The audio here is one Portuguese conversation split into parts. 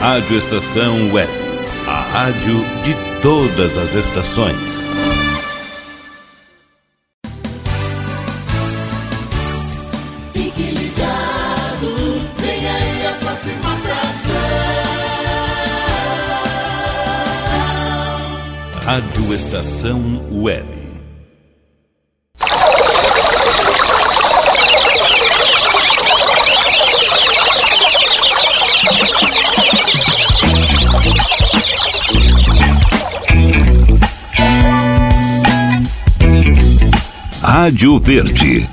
Rádio Estação Web. A rádio de todas as estações. Fique ligado, vem aí a próxima atração. Rádio Estação Web. Rádio Verde.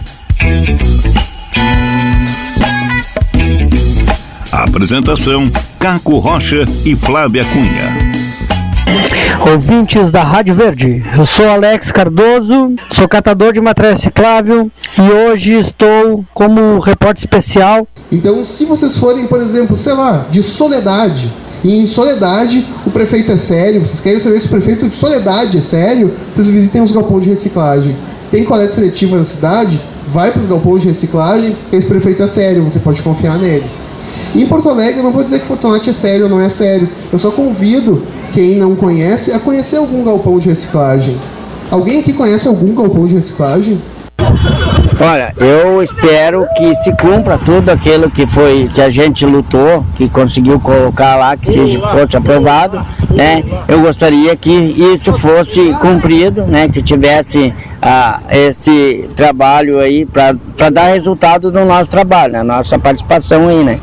Apresentação: Caco Rocha e Flávia Cunha. Ouvintes da Rádio Verde, eu sou Alex Cardoso, sou catador de material reciclável e hoje estou como repórter especial. Então, se vocês forem, por exemplo, sei lá, de Soledade, e em Soledade o prefeito é sério, vocês querem saber se o prefeito de Soledade é sério, vocês visitem os galpões de reciclagem. Tem coleta seletiva na cidade? Vai para os galpões de reciclagem, esse prefeito é sério, você pode confiar nele. Em Porto Alegre, eu não vou dizer que Fortunati é sério ou não é sério. Eu só convido quem não conhece a conhecer algum galpão de reciclagem. Alguém aqui conhece algum galpão de reciclagem? Olha, eu espero que se cumpra tudo aquilo que foi que a gente lutou, que conseguiu colocar lá, que seja fosse aprovado, né? Eu gostaria que isso fosse cumprido, né? Que tivesse ah, esse trabalho aí para dar resultado no nosso trabalho, na nossa participação aí, né?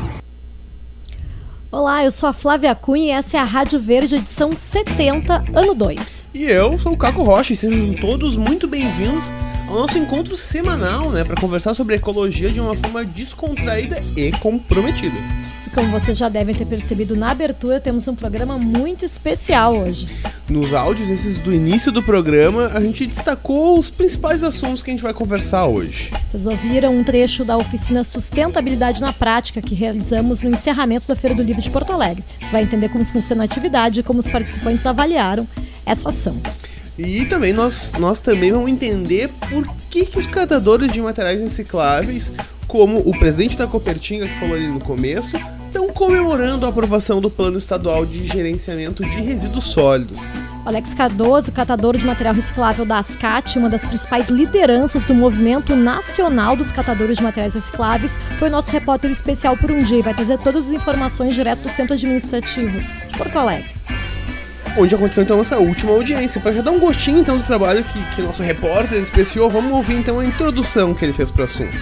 Olá, eu sou a Flávia Cunha e essa é a Rádio Verde, edição 70, ano 2. E eu sou o Caco Rocha e sejam todos muito bem-vindos ao nosso encontro semanal, né, para conversar sobre ecologia de uma forma descontraída e comprometida. Como vocês já devem ter percebido na abertura, temos um programa muito especial hoje. Nos áudios esses do início do programa, a gente destacou os principais assuntos que a gente vai conversar hoje. Vocês ouviram um trecho da oficina Sustentabilidade na Prática que realizamos no encerramento da Feira do Livro de Porto Alegre. Você vai entender como funciona a atividade e como os participantes avaliaram essa ação. E também nós, nós também vamos entender por que, que os catadores de materiais recicláveis, como o presidente da Copertinga que falou ali no começo, comemorando a aprovação do Plano Estadual de Gerenciamento de Resíduos Sólidos. Alex Cardoso, catador de material reciclável da ASCAT, uma das principais lideranças do Movimento Nacional dos Catadores de Materiais Recicláveis, foi nosso repórter especial por um dia e vai trazer todas as informações direto do Centro Administrativo de Porto Alegre. Onde aconteceu então essa última audiência. Para já dar um gostinho então do trabalho que, que nosso repórter especial, vamos ouvir então a introdução que ele fez para o assunto.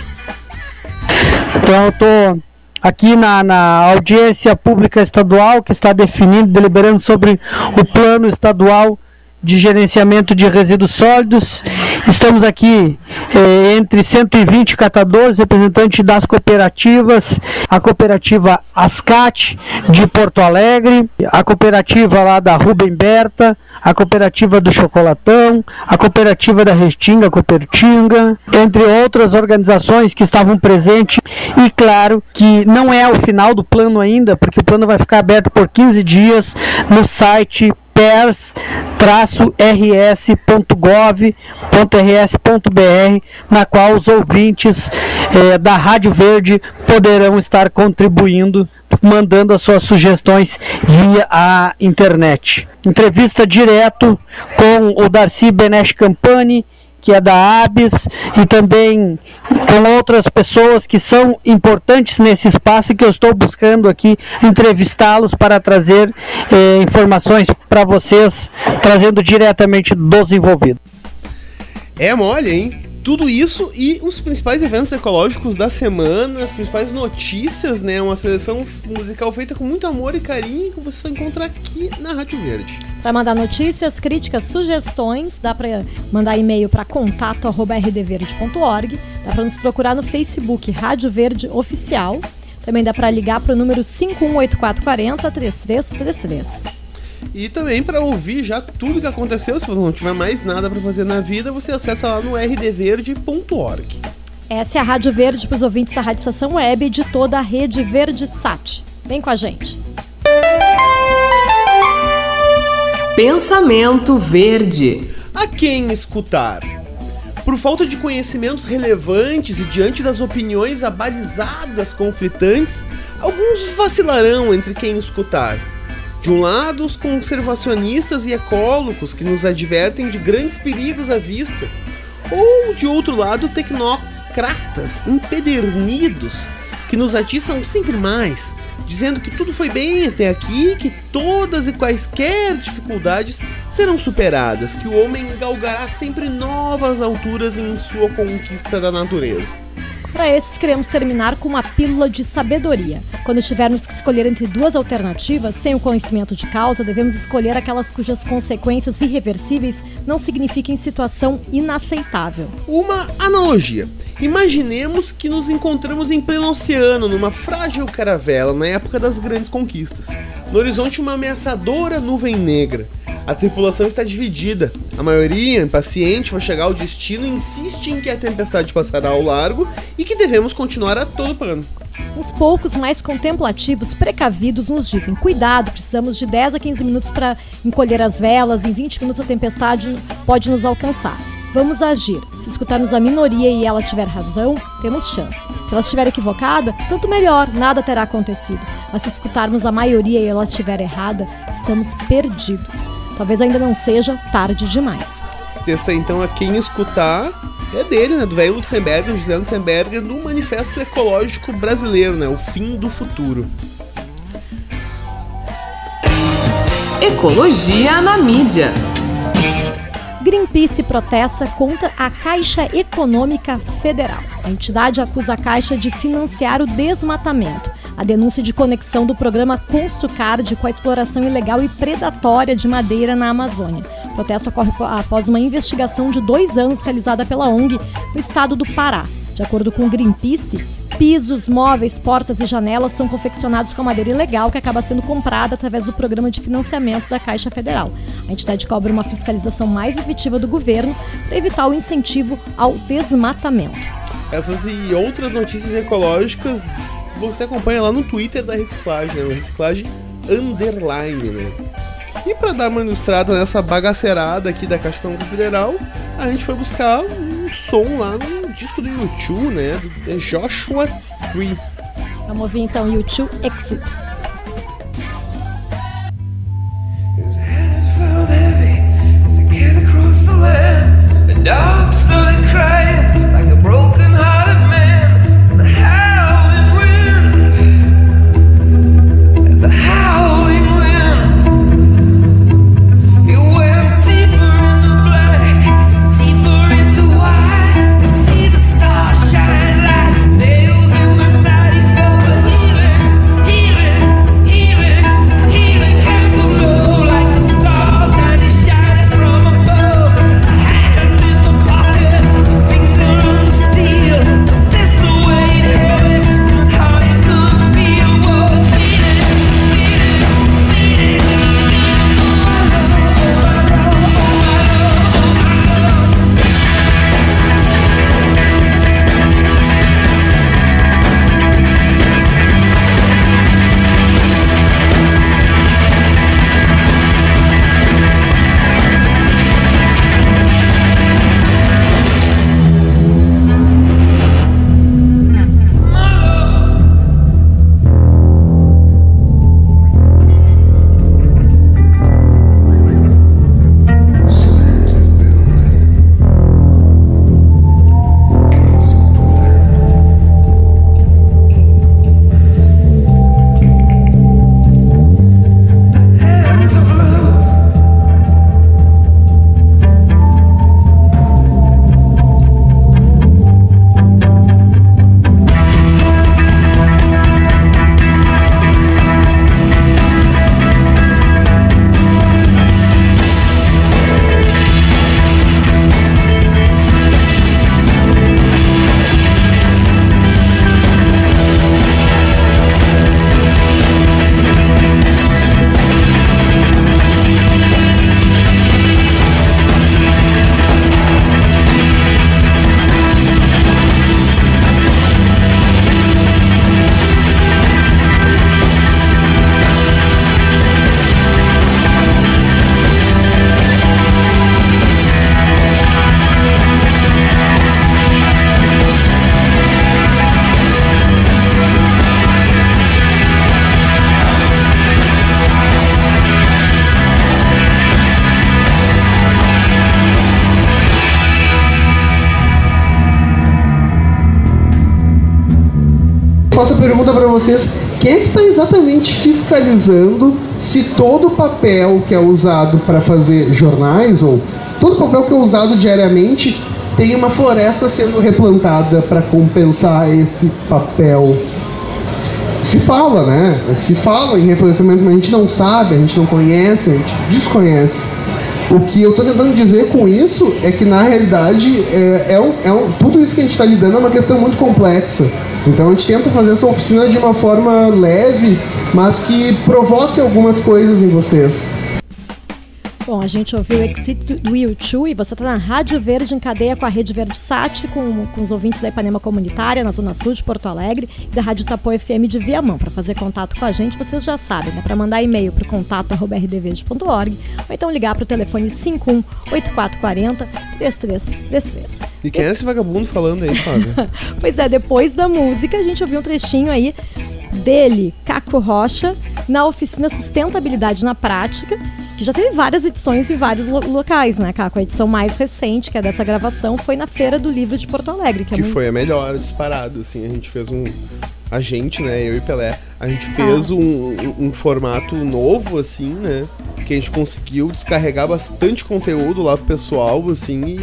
Então eu tô aqui na, na audiência pública estadual que está definindo, deliberando sobre o plano estadual de gerenciamento de resíduos sólidos. Estamos aqui eh, entre 120 catadores, representantes das cooperativas, a cooperativa Ascat de Porto Alegre, a cooperativa lá da Rubem Berta, a cooperativa do Chocolatão, a cooperativa da Restinga, Copertinga, entre outras organizações que estavam presentes. E claro que não é o final do plano ainda, porque o plano vai ficar aberto por 15 dias no site pers-rs.gov.rs.br, na qual os ouvintes eh, da Rádio Verde poderão estar contribuindo, mandando as suas sugestões via a internet. Entrevista direto com o Darcy Benesch Campani, que é da ABS, e também com outras pessoas que são importantes nesse espaço e que eu estou buscando aqui entrevistá-los para trazer eh, informações para vocês, trazendo diretamente dos envolvidos. É mole, hein? Tudo isso e os principais eventos ecológicos da semana, as principais notícias, né? Uma seleção musical feita com muito amor e carinho que você só encontra aqui na Rádio Verde. Para mandar notícias, críticas, sugestões, dá para mandar e-mail para contato@rdverde.org, dá para nos procurar no Facebook Rádio Verde Oficial. Também dá para ligar para o número 518440 3333. E também para ouvir já tudo que aconteceu, se você não tiver mais nada para fazer na vida, você acessa lá no rdverde.org. Essa é a Rádio Verde para os ouvintes da Rádio Estação Web de toda a rede Verde Sat. Vem com a gente. Pensamento Verde. A quem escutar? Por falta de conhecimentos relevantes e diante das opiniões abalizadas conflitantes, alguns vacilarão entre quem escutar. De um lado, os conservacionistas e ecólogos que nos advertem de grandes perigos à vista, ou de outro lado, tecnocratas empedernidos que nos atiçam sempre mais, dizendo que tudo foi bem até aqui, que todas e quaisquer dificuldades serão superadas, que o homem galgará sempre novas alturas em sua conquista da natureza. Para esses, queremos terminar com uma pílula de sabedoria. Quando tivermos que escolher entre duas alternativas, sem o conhecimento de causa, devemos escolher aquelas cujas consequências irreversíveis não signifiquem situação inaceitável. Uma analogia. Imaginemos que nos encontramos em pleno oceano, numa frágil caravela na época das grandes conquistas. No horizonte, uma ameaçadora nuvem negra. A tripulação está dividida. A maioria, impaciente, vai chegar ao destino insiste em que a tempestade passará ao largo e que devemos continuar a todo pano. Uns poucos mais contemplativos, precavidos, nos dizem: cuidado, precisamos de 10 a 15 minutos para encolher as velas, em 20 minutos a tempestade pode nos alcançar. Vamos agir. Se escutarmos a minoria e ela tiver razão, temos chance. Se ela estiver equivocada, tanto melhor, nada terá acontecido. Mas se escutarmos a maioria e ela estiver errada, estamos perdidos. Talvez ainda não seja tarde demais. Esse texto aí, então, a quem escutar é dele, né? Do velho Lutzenberger, José Lutzenberger, do Manifesto Ecológico Brasileiro, né? O fim do futuro. Ecologia na mídia. Greenpeace protesta contra a Caixa Econômica Federal. A entidade acusa a Caixa de financiar o desmatamento. A denúncia de conexão do programa Construcard com a exploração ilegal e predatória de madeira na Amazônia. O protesto ocorre após uma investigação de dois anos realizada pela ONG no estado do Pará. De acordo com o Greenpeace, pisos, móveis, portas e janelas são confeccionados com madeira ilegal que acaba sendo comprada através do programa de financiamento da Caixa Federal. A entidade cobra uma fiscalização mais efetiva do governo para evitar o incentivo ao desmatamento. Essas e outras notícias ecológicas você acompanha lá no Twitter da Reciclagem, né? Reciclagem Underline, né? E para dar uma ilustrada nessa bagaceirada aqui da Caixa Econômica Federal, a gente foi buscar um som lá no disco do YouTube, né? The Joshua Tree. Vamos ouvir então YouTube Exit. His vocês: quem é que está exatamente fiscalizando se todo o papel que é usado para fazer jornais ou todo o papel que é usado diariamente tem uma floresta sendo replantada para compensar esse papel? Se fala, né? Se fala em reflorestamento, mas a gente não sabe, a gente não conhece, a gente desconhece. O que eu estou tentando dizer com isso é que, na realidade, é, é um, é um- tudo isso que a gente está lidando é uma questão muito complexa. Então, a gente tenta fazer essa oficina de uma forma leve, mas que provoque algumas coisas em vocês. Bom, a gente ouviu o Exit do YouTube e você está na Rádio Verde em cadeia com a Rede Verde Sat, com, com os ouvintes da Ipanema Comunitária, na Zona Sul de Porto Alegre, e da Rádio Tapo FM de Viamão. Para fazer contato com a gente, vocês já sabem, né? Para mandar e-mail para o contato arroba rdverde.org ou então ligar para o telefone 51 8440 3333. E quem era esse vagabundo falando aí, Fábio? Pois é, depois da música, a gente ouviu um trechinho aí dele, Caco Rocha, na oficina Sustentabilidade na Prática, que já teve várias edições em vários lo- locais, né, Caco? A edição mais recente, que é dessa gravação, foi na Feira do Livro de Porto Alegre, que, é que muito... foi a melhor disparado, assim. A gente fez um. A gente, né? Eu e Pelé, a gente fez um, um, um formato novo, assim, né? Que a gente conseguiu descarregar bastante conteúdo lá pro pessoal, assim, e.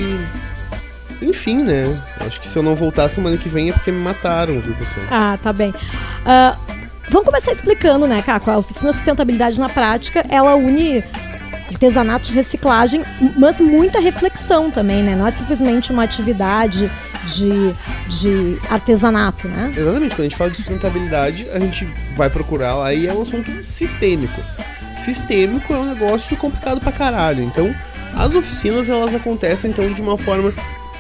Enfim, né? Acho que se eu não voltar semana que vem é porque me mataram, viu, pessoal? Ah, tá bem. Ah, vamos começar explicando, né, Caco? A oficina Sustentabilidade na Prática, ela une artesanato de reciclagem, mas muita reflexão também, né? Não é simplesmente uma atividade de, de artesanato, né? Exatamente, quando a gente fala de sustentabilidade, a gente vai procurar lá e é um assunto sistêmico. Sistêmico é um negócio complicado pra caralho. Então, as oficinas elas acontecem então de uma forma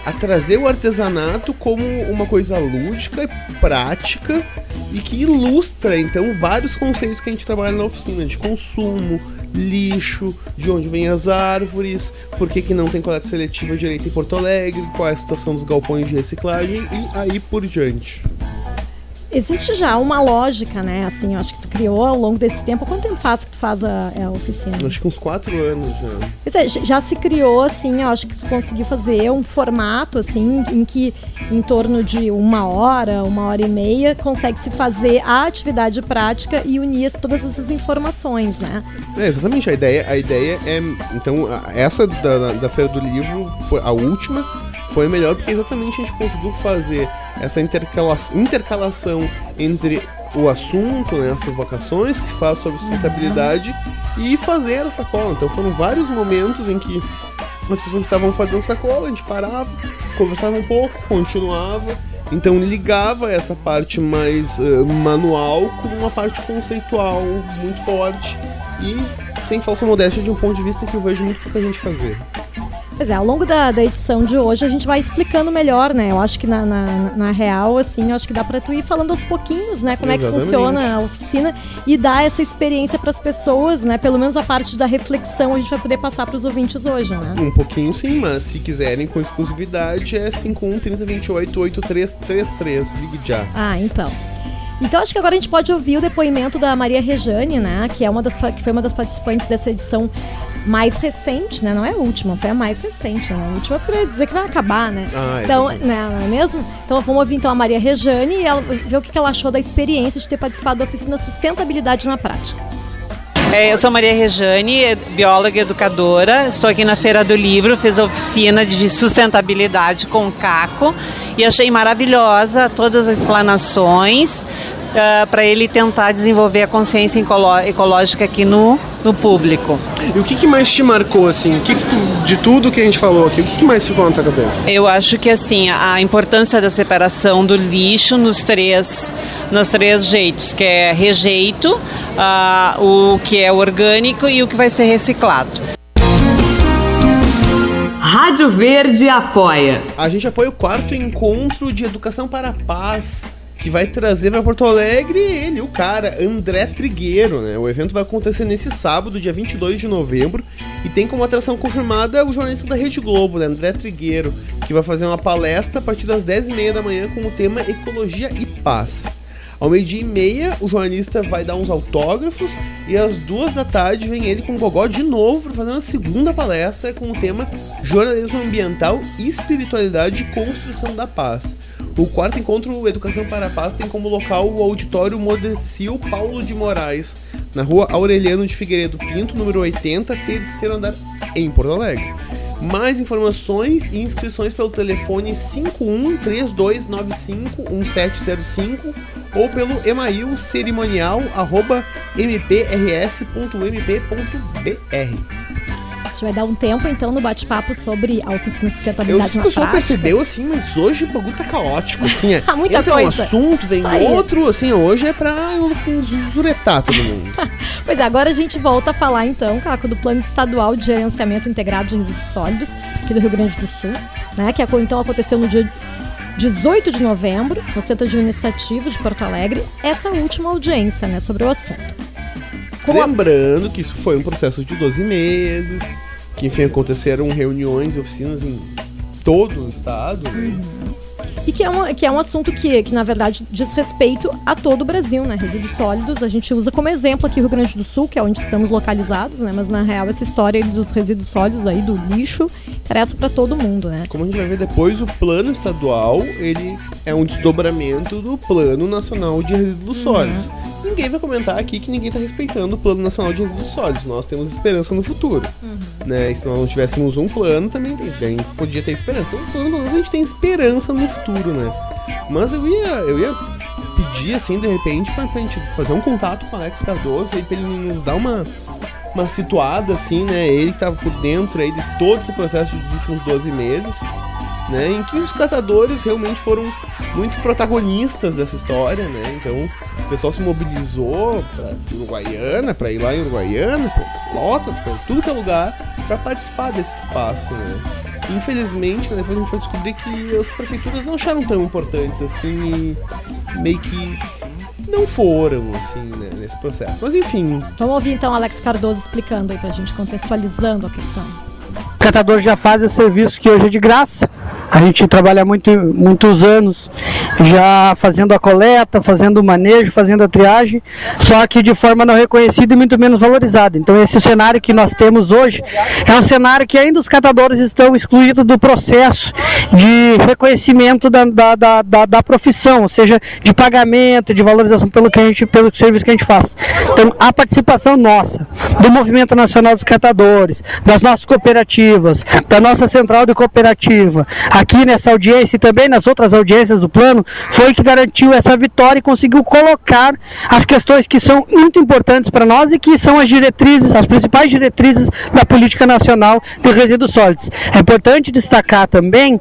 a trazer o artesanato como uma coisa lúdica e prática e que ilustra então vários conceitos que a gente trabalha na oficina de consumo, lixo, de onde vêm as árvores, por que, que não tem coleta seletiva direito em Porto Alegre, qual é a situação dos galpões de reciclagem e aí por diante. Existe já uma lógica, né? Assim, eu acho que tu criou ao longo desse tempo. Quanto tempo faz que tu faz a, a oficina? Acho que uns quatro anos já. Pois é, já- se criou, assim, eu acho que tu conseguiu fazer um formato, assim, em que em torno de uma hora, uma hora e meia, consegue se fazer a atividade prática e unir as- todas essas informações, né? É, exatamente, a ideia, a ideia é. Então, essa da- da Feira do Livro, foi a última, foi melhor porque exatamente a gente conseguiu fazer essa intercala- intercalação entre o assunto, né, as provocações que faz sobre sustentabilidade e fazer essa sacola. Então foram vários momentos em que as pessoas estavam fazendo sacola, a gente parava, conversava um pouco, continuava. Então ligava essa parte mais eh, manual com uma parte conceitual muito forte e sem falsa modéstia de um ponto de vista que eu vejo muito pouca gente fazer. Pois é, ao longo da, da edição de hoje a gente vai explicando melhor, né? Eu acho que na, na, na real, assim, eu acho que dá pra tu ir falando aos pouquinhos, né? Como é que Exatamente. funciona a oficina e dar essa experiência pras pessoas, né? Pelo menos a parte da reflexão a gente vai poder passar pros ouvintes hoje, né? Um pouquinho sim, mas se quiserem com exclusividade é 51 30 28 8333. Ligue já. Ah, então. Então acho que agora a gente pode ouvir o depoimento da Maria Rejane, né? Que é uma das que foi uma das participantes dessa edição mais recente, né? Não é a última, foi a mais recente, né? A última eu queria dizer que vai acabar, né? Ah, então, né, não é mesmo? Então vamos ouvir então a Maria Rejane e ela, ver o que que ela achou da experiência de ter participado da oficina Sustentabilidade na Prática. É, eu sou Maria Rejane, é bióloga e educadora. Estou aqui na Feira do Livro, fiz a oficina de sustentabilidade com o Caco e achei maravilhosa todas as explanações para ele tentar desenvolver a consciência ecológica aqui no, no público. E o que, que mais te marcou, assim? O que, que tu, de tudo que a gente falou aqui, o que, que mais ficou na tua cabeça? Eu acho que assim a importância da separação do lixo nos três nos três jeitos, que é rejeito, ah, o que é orgânico e o que vai ser reciclado. Rádio Verde apoia. A gente apoia o quarto encontro de educação para a paz, que vai trazer para Porto Alegre ele, o cara, André Trigueiro, né? O evento vai acontecer nesse sábado, dia 22 de novembro, e tem como atração confirmada o jornalista da Rede Globo, né? André Trigueiro, que vai fazer uma palestra a partir das 10h30 da manhã com o tema Ecologia e Paz. Ao meio-dia e meia, o jornalista vai dar uns autógrafos e às duas da tarde vem ele com o Gogó de novo para fazer uma segunda palestra com o tema Jornalismo Ambiental, Espiritualidade e Construção da Paz. O quarto encontro Educação para a Paz tem como local o auditório Modecil Paulo de Moraes, na rua Aureliano de Figueiredo Pinto, número 80, terceiro andar, em Porto Alegre. Mais informações e inscrições pelo telefone 5132951705 ou pelo e-mail cerimonial arroba mprs.mp.br. A gente vai dar um tempo então no bate-papo sobre a oficina de Eu sustentabilidade sei na que o prática. percebeu assim, mas hoje o bagulho tá caótico, assim. É, Muita entra coisa. um assunto, vem outro, assim, hoje é pra zuretar todo mundo. Pois é, agora a gente volta a falar então, Caco, do Plano Estadual de Gerenciamento Integrado de Resíduos Sólidos, aqui do Rio Grande do Sul, né? Que então aconteceu no dia 18 de novembro, no Centro Administrativo de Porto Alegre, essa última audiência, né, sobre o assunto. Como a- Lembrando que isso foi um processo de 12 meses, que enfim aconteceram reuniões e oficinas em todo o estado. né? E que é, uma, que é um assunto que, que, na verdade, diz respeito a todo o Brasil, né? Resíduos sólidos, a gente usa como exemplo aqui o Rio Grande do Sul, que é onde estamos localizados, né? Mas, na real, essa história dos resíduos sólidos aí, do lixo, interessa para todo mundo, né? Como a gente vai ver depois, o plano estadual, ele é um desdobramento do Plano Nacional de Resíduos Sólidos. Ninguém vai comentar aqui que ninguém está respeitando o Plano Nacional de Resíduos Sólidos. Nós temos esperança no futuro. Né? E se nós não tivéssemos um plano, também tem, podia ter esperança. Então, pelo menos a gente tem esperança no futuro, né? Mas eu ia, eu ia pedir, assim, de repente, pra, pra gente fazer um contato com o Alex Cardoso aí, pra ele nos dar uma, uma situada, assim, né? Ele que tava por dentro aí de todo esse processo dos últimos 12 meses, né? Em que os catadores realmente foram muito protagonistas dessa história, né? Então, o pessoal se mobilizou pra Uruguaiana, pra ir lá em Uruguaiana, pra Lotas, pra tudo que é lugar, pra participar desse espaço, né? Infelizmente, né, depois a gente vai descobrir que as prefeituras não acharam tão importantes assim e meio que não foram, assim, né, nesse processo. Mas enfim, Vamos ouvir então o Alex Cardoso explicando aí pra gente, contextualizando a questão. O catador já faz o serviço que hoje é de graça. A gente trabalha muito, muitos anos já fazendo a coleta, fazendo o manejo, fazendo a triagem, só que de forma não reconhecida e muito menos valorizada. Então esse cenário que nós temos hoje é um cenário que ainda os catadores estão excluídos do processo de reconhecimento da, da, da, da, profissão, ou seja, de pagamento, de valorização pelo, que a gente, pelo serviço que a gente faz. Então a participação nossa, do Movimento Nacional dos Catadores, das nossas cooperativas, da nossa central de cooperativa, aqui nessa audiência e também nas outras audiências do plano, foi que garantiu essa vitória e conseguiu colocar as questões que são muito importantes para nós e que são as diretrizes, as principais diretrizes da política nacional de resíduos sólidos. É importante destacar também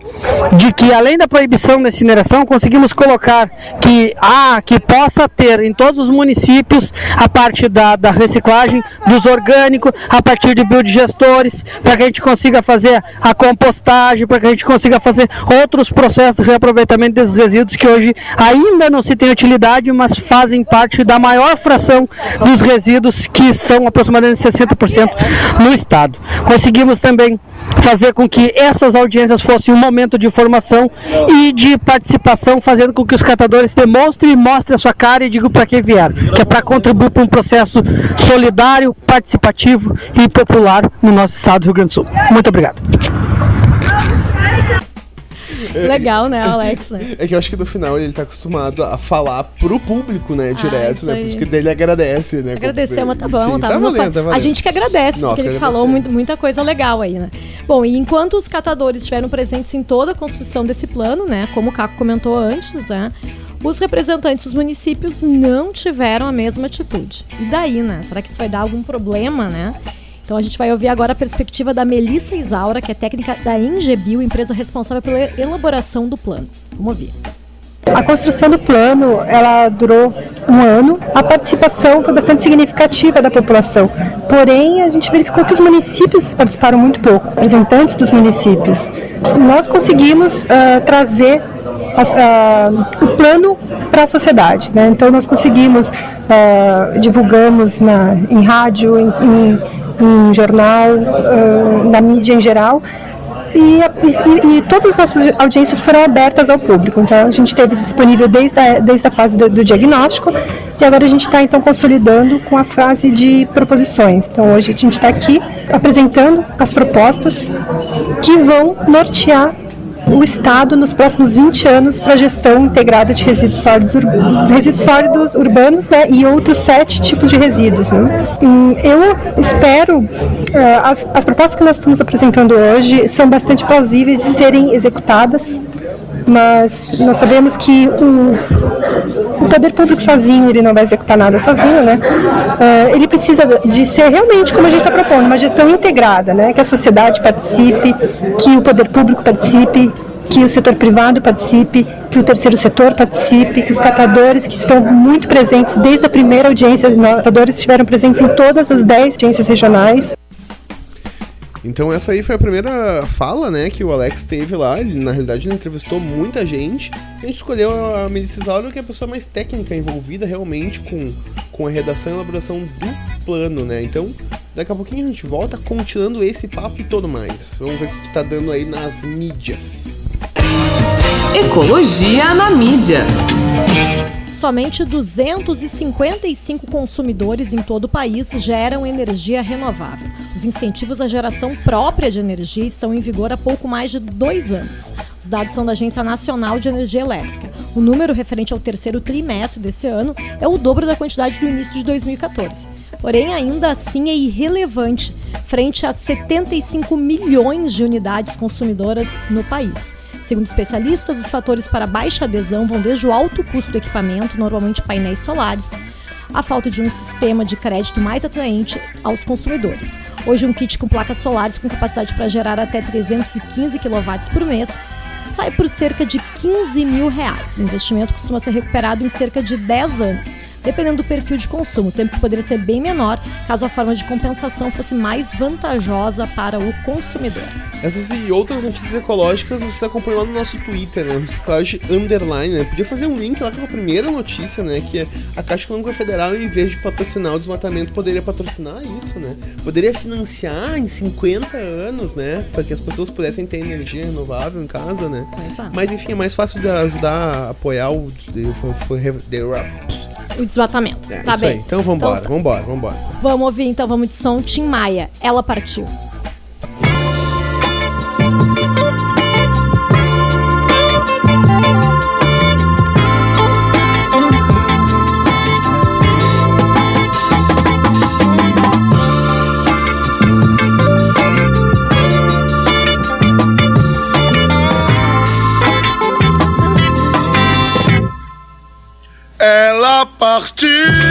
de que além da proibição da incineração, conseguimos colocar que há, que possa ter em todos os municípios a parte da, da reciclagem dos orgânicos, a partir de biodigestores, para que a gente consiga fazer a compostagem, para que a gente consiga fazer outros processos de reaproveitamento desses resíduos que hoje ainda não se tem utilidade, mas fazem parte da maior fração dos resíduos que são aproximadamente 60% no estado. Conseguimos também fazer com que essas audiências fossem um momento de formação e de participação, fazendo com que os catadores demonstrem e mostrem a sua cara e digam para que vieram, que é para contribuir para um processo solidário, participativo e popular no nosso estado do Rio Grande do Sul. Muito obrigado. Legal, né, Alex? né? é que eu acho que no final ele tá acostumado a falar pro público, né, direto, isso né? aí. Por isso que ele agradece, né? Agradecer, mas tá bom, Enfim, tá, tá valendo, tá A valendo. gente que agradece, Nossa, porque ele falou muito- muita coisa legal aí, né? Bom, e enquanto os catadores estiveram presentes em toda a construção desse plano, né? Como o Caco comentou antes, né? Os representantes dos municípios não tiveram a mesma atitude. E daí, né? Será que isso vai dar algum problema, né? Então a gente vai ouvir agora a perspectiva da Melissa Isaura, que é técnica da Engebio, empresa responsável pela elaboração do plano. Vamos ouvir. A construção do plano, ela durou um ano. A participação foi bastante significativa da população. Porém, a gente verificou que os municípios participaram muito pouco, representantes dos municípios. Nós conseguimos ah, trazer ah, o plano para a sociedade. né? Então, nós conseguimos, ah, divulgamos na, em rádio, em, em- em jornal, na mídia em geral, e, e- e todas as nossas audiências foram abertas ao público. Então a gente teve disponível desde a, desde a fase do, do diagnóstico e agora a gente está então consolidando com a fase de proposições. Então hoje a gente está aqui apresentando as propostas que vão nortear o Estado nos próximos 20 anos para a gestão integrada de resíduos sólidos, ur- resíduos sólidos urbanos né, e outros sete tipos de resíduos. né. Eu espero, eh, as, as propostas que nós estamos apresentando hoje são bastante plausíveis de serem executadas, mas nós sabemos que o, o poder público sozinho ele não vai executar nada sozinho, né? Eh, ele precisa de ser realmente como a gente está propondo, uma gestão integrada, né? Que a sociedade participe, que o poder público participe, que o setor privado participe, que o terceiro setor participe, que os catadores que estão muito presentes desde a primeira audiência, os catadores estiveram presentes em todas as 10 audiências regionais. Então essa aí foi a primeira fala, né, que o Alex teve lá. Ele, na realidade, ele entrevistou muita gente. A gente escolheu a Melissa Isauro, que é a pessoa mais técnica envolvida realmente com, com a redação e elaboração do plano, né? Então, daqui a pouquinho a gente volta continuando esse papo e todo mais. Vamos ver o que, que tá dando aí nas mídias. Ecologia na mídia. Somente 255 consumidores em todo o país geram energia renovável. Os incentivos à geração própria de energia estão em vigor há pouco mais de dois anos. Os dados são da Agência Nacional de Energia Elétrica. O número referente ao terceiro trimestre desse ano é o dobro da quantidade do início de 2014. Porém, ainda assim é irrelevante frente a 75 milhões de unidades consumidoras no país. Segundo especialistas, os fatores para baixa adesão vão desde o alto custo do equipamento, normalmente painéis solares, a falta de um sistema de crédito mais atraente aos consumidores. Hoje, um kit com placas solares com capacidade para gerar até 315 kW por mês sai por cerca de 15 mil reais. O investimento costuma ser recuperado em cerca de 10 anos, dependendo do perfil de consumo, tempo que poderia ser bem menor caso a forma de compensação fosse mais vantajosa para o consumidor. Essas e outras notícias ecológicas você acompanha lá no nosso Twitter, né? Reciclagem Underline, né? Podia fazer um link lá com a primeira notícia, né? Que é a Caixa Econômica Federal, em vez de patrocinar o desmatamento, poderia patrocinar isso, né? Poderia financiar em 50 anos, né? Para que as pessoas pudessem ter energia renovável em casa, né? Mas enfim, é mais fácil de ajudar a apoiar o. O desmatamento. É, tá bem. aí. Então vambora, Então, vambora, vambora. Vamos ouvir então, vamos de som Tim Maia. Ela partiu. Ela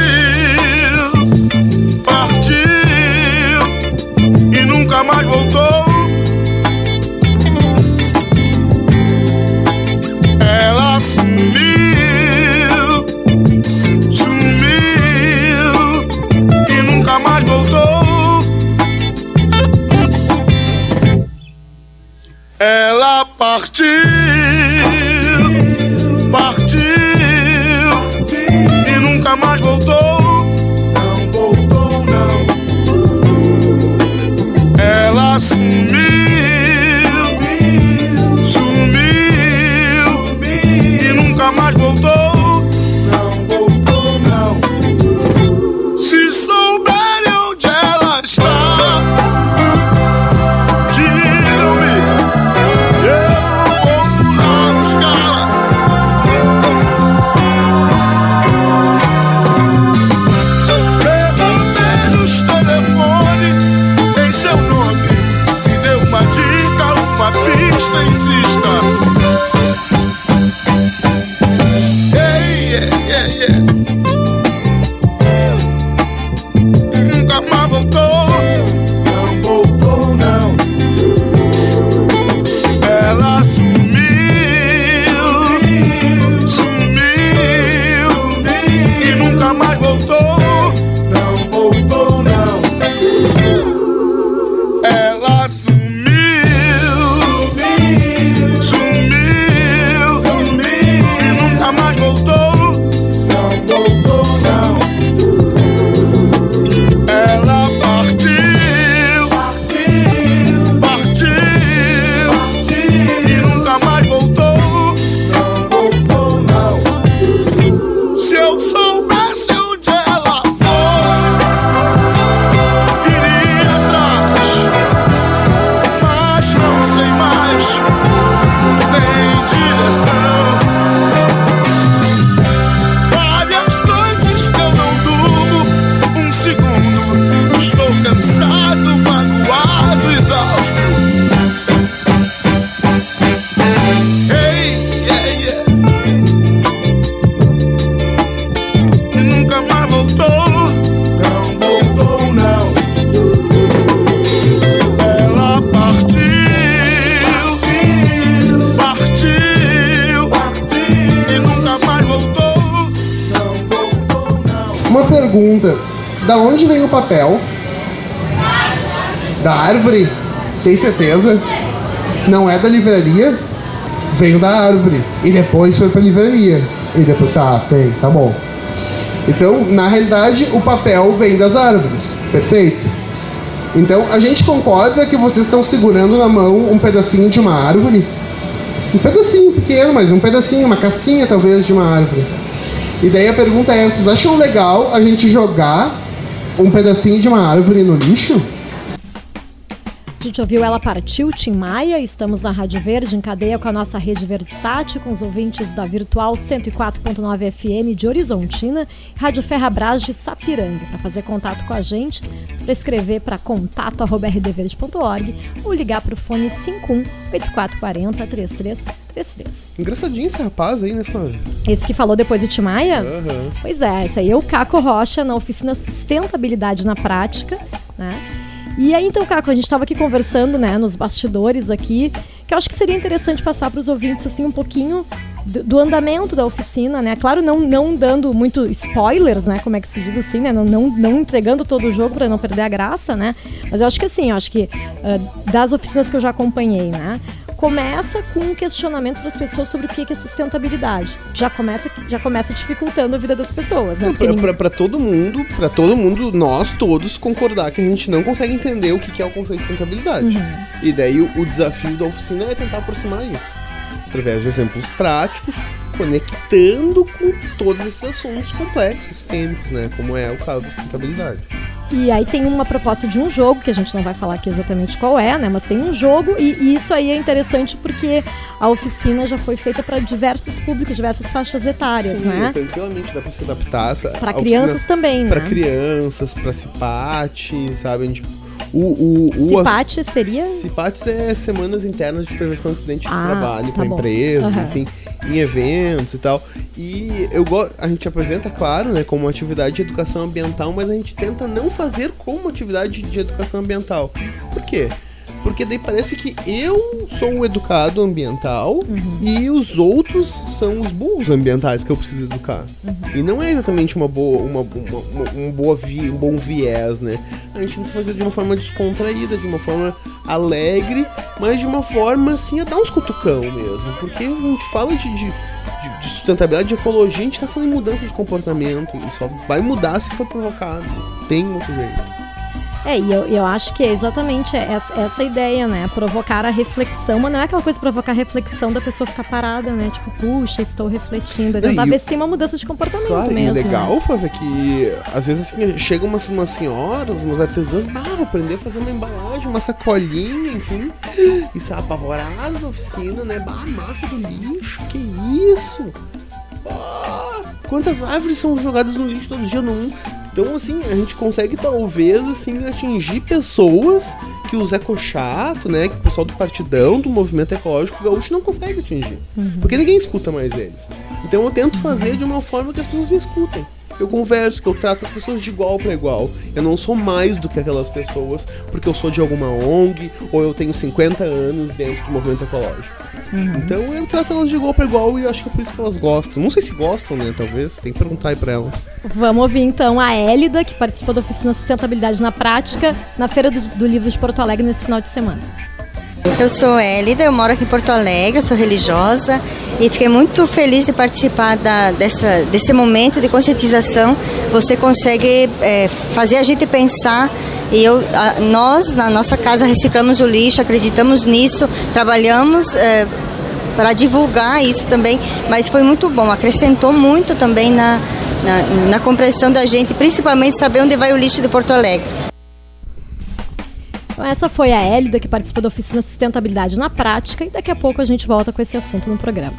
pergunta: da onde vem o papel? Da árvore? Tem certeza? Não é da livraria? Veio da árvore e depois foi pra livraria. E depois tá, tem, tá bom. Então, na realidade, o papel vem das árvores. Perfeito? Então, a gente concorda que vocês estão segurando na mão um pedacinho de uma árvore? Um pedacinho pequeno, mas um pedacinho, uma casquinha talvez de uma árvore. E daí a pergunta é: vocês acham legal a gente jogar um pedacinho de uma árvore no lixo? A gente ouviu Ela Partiu, Tim Maia. Estamos na Rádio Verde, em cadeia com a nossa rede Verdesat, com os ouvintes da Virtual 104.9 FM de Horizontina, Rádio Ferrabras de Sapiranga. Para fazer contato com a gente, para escrever para contato.rdverde.org ou ligar para o fone 51 8440 3333. Engraçadinho esse rapaz aí, né, Flávio? Esse que falou depois do Tim Maia? Aham. Pois é, esse aí é o Caco Rocha na oficina Sustentabilidade na Prática, né? E aí, então, Caco, a gente estava aqui conversando, né, nos bastidores aqui, que eu acho que seria interessante passar para os ouvintes, assim, um pouquinho do, andamento da oficina, né? Claro, não, não dando muito spoilers, né, como é que se diz assim, né? Não, não, não entregando todo o jogo para não perder a graça, né? Mas eu acho que assim, eu acho que ah, das oficinas que eu já acompanhei, né? Começa com um questionamento para as pessoas sobre o que que é sustentabilidade. Já começa, já começa dificultando a vida das pessoas. Né? Porque Pra, ninguém- pra, pra todo mundo, pra todo mundo, nós todos concordar que a gente não consegue entender o que que é o conceito de sustentabilidade. Uhum. E daí o, o desafio da oficina é tentar aproximar isso. Através de exemplos práticos, conectando com todos esses assuntos complexos, sistêmicos, né? Como é o caso da sustentabilidade. E aí tem uma proposta de um jogo, que a gente não vai falar aqui exatamente qual é, né? Mas tem um jogo, e, e isso aí é interessante porque a oficina já foi feita para diversos públicos, diversas faixas etárias, Sim, né? tranquilamente dá pra se adaptar. Pra crianças também, Pra né? crianças, pra cipate, sabe? Tipo, o, o, o, Cipate seria. Cipates é semanas internas de prevenção de acidente de Ah, trabalho tá para empresas, Aham. enfim, em eventos e tal. E eu a gente apresenta, claro, né, como atividade de educação ambiental, mas a gente tenta não fazer como atividade de educação ambiental. Por quê? Porque daí parece que eu sou o educado ambiental Uhum. e os outros são os burros ambientais que eu preciso educar. Uhum. E não é exatamente uma boa, uma, uma- uma- um, boa vi, um bom viés, né? A gente precisa fazer de uma forma descontraída, de uma forma alegre, mas de uma forma assim a dar uns cutucão mesmo. Porque a gente fala de, de, de- de sustentabilidade, de ecologia, a gente tá falando em mudança de comportamento. E só vai mudar se for provocado. Tem outro jeito. É, e eu, eu acho que é exatamente essa, essa ideia, né? Provocar a reflexão, mas não é aquela coisa de provocar a reflexão da pessoa ficar parada, né? Tipo, puxa, estou refletindo. É tentar e ver se tem uma mudança de comportamento Claro, e mesmo. o legal, né? Flávio, é que às vezes assim, chegam umas, umas senhoras, umas artesãs, bah, vou aprender a fazer uma embalagem, uma sacolinha, enfim. E sai apavorada da oficina, né? Bah, máfia do lixo, que isso? Ah, quantas árvores são jogadas no lixo todo dia? Não. Então, assim, a gente consegue talvez assim atingir pessoas que os ecochato, né? Que o pessoal do partidão, do movimento ecológico gaúcho não consegue atingir. Porque ninguém escuta mais eles. Então eu tento fazer de uma forma que as pessoas me escutem. Eu converso, que eu trato as pessoas de igual para igual. Eu não sou mais do que aquelas pessoas porque eu sou de alguma ONG ou eu tenho 50 anos dentro do movimento ecológico. Então eu trato elas de igual para igual e acho que é por isso que elas gostam. Não sei se gostam, né? Talvez. Tem que perguntar aí pra elas. Vamos ouvir então a Hélida, que participou da oficina Sustentabilidade na Prática, na Feira do, do Livro de Porto Alegre nesse final de semana. Eu sou Hélida, eu moro aqui em Porto Alegre, sou religiosa e fiquei muito feliz de participar da- dessa, desse momento de conscientização. Você consegue é, fazer a gente pensar e eu, a- nós, na nossa casa, reciclamos o lixo, acreditamos nisso, trabalhamos é, para divulgar isso também, mas foi muito bom, acrescentou muito também na, na, na compreensão da gente, principalmente saber onde vai o lixo de Porto Alegre. Então essa foi a Hélida, que participou da oficina Sustentabilidade na Prática, e daqui a pouco a gente volta com esse assunto no programa.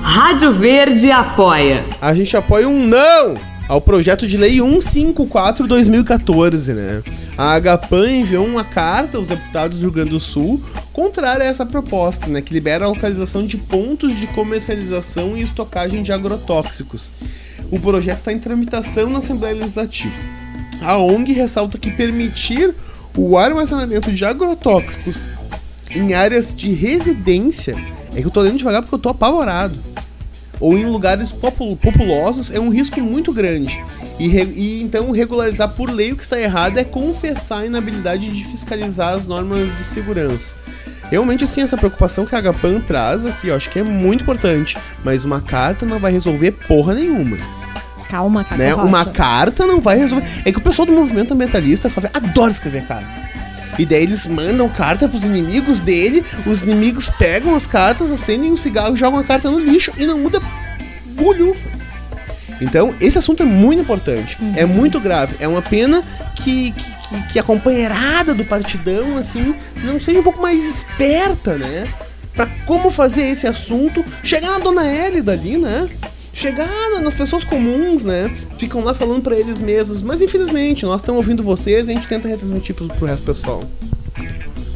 Rádio Verde apoia. A gente apoia um não ao projeto de lei 154-2014, né? A Agapan enviou uma carta aos deputados do Rio Grande do Sul contrária a essa proposta, né? Que libera a localização de pontos de comercialização e estocagem de agrotóxicos. O projeto está em tramitação na Assembleia Legislativa. A ONG ressalta que permitir o armazenamento de agrotóxicos em áreas de residência é que eu tô lendo devagar porque eu tô apavorado. ou em lugares popul- populosos é um risco muito grande. E, e então regularizar por lei o que está errado é confessar a inabilidade de fiscalizar as normas de segurança. Realmente, assim, essa preocupação que a Agapan traz aqui, eu acho que é muito importante. Mas uma carta não vai resolver porra nenhuma. Calma, Cacá Né? Rocha. Uma carta não vai resolver. É que o pessoal do movimento ambientalista fala, adora escrever carta. E daí eles mandam carta pros inimigos dele, os inimigos pegam as cartas, acendem um cigarro, jogam a carta no lixo e não muda bolhufas. Então, esse assunto é muito importante, é muito grave. É uma pena que, que, que- que a companheirada do partidão, assim, não seja um pouco mais esperta, né? Pra como fazer esse assunto chegar na dona Hélida ali, né? Chegar na- nas pessoas comuns, né? Ficam lá falando pra eles mesmos. Mas infelizmente, nós estamos ouvindo vocês e a gente tenta retransmitir pro, pro resto do pessoal.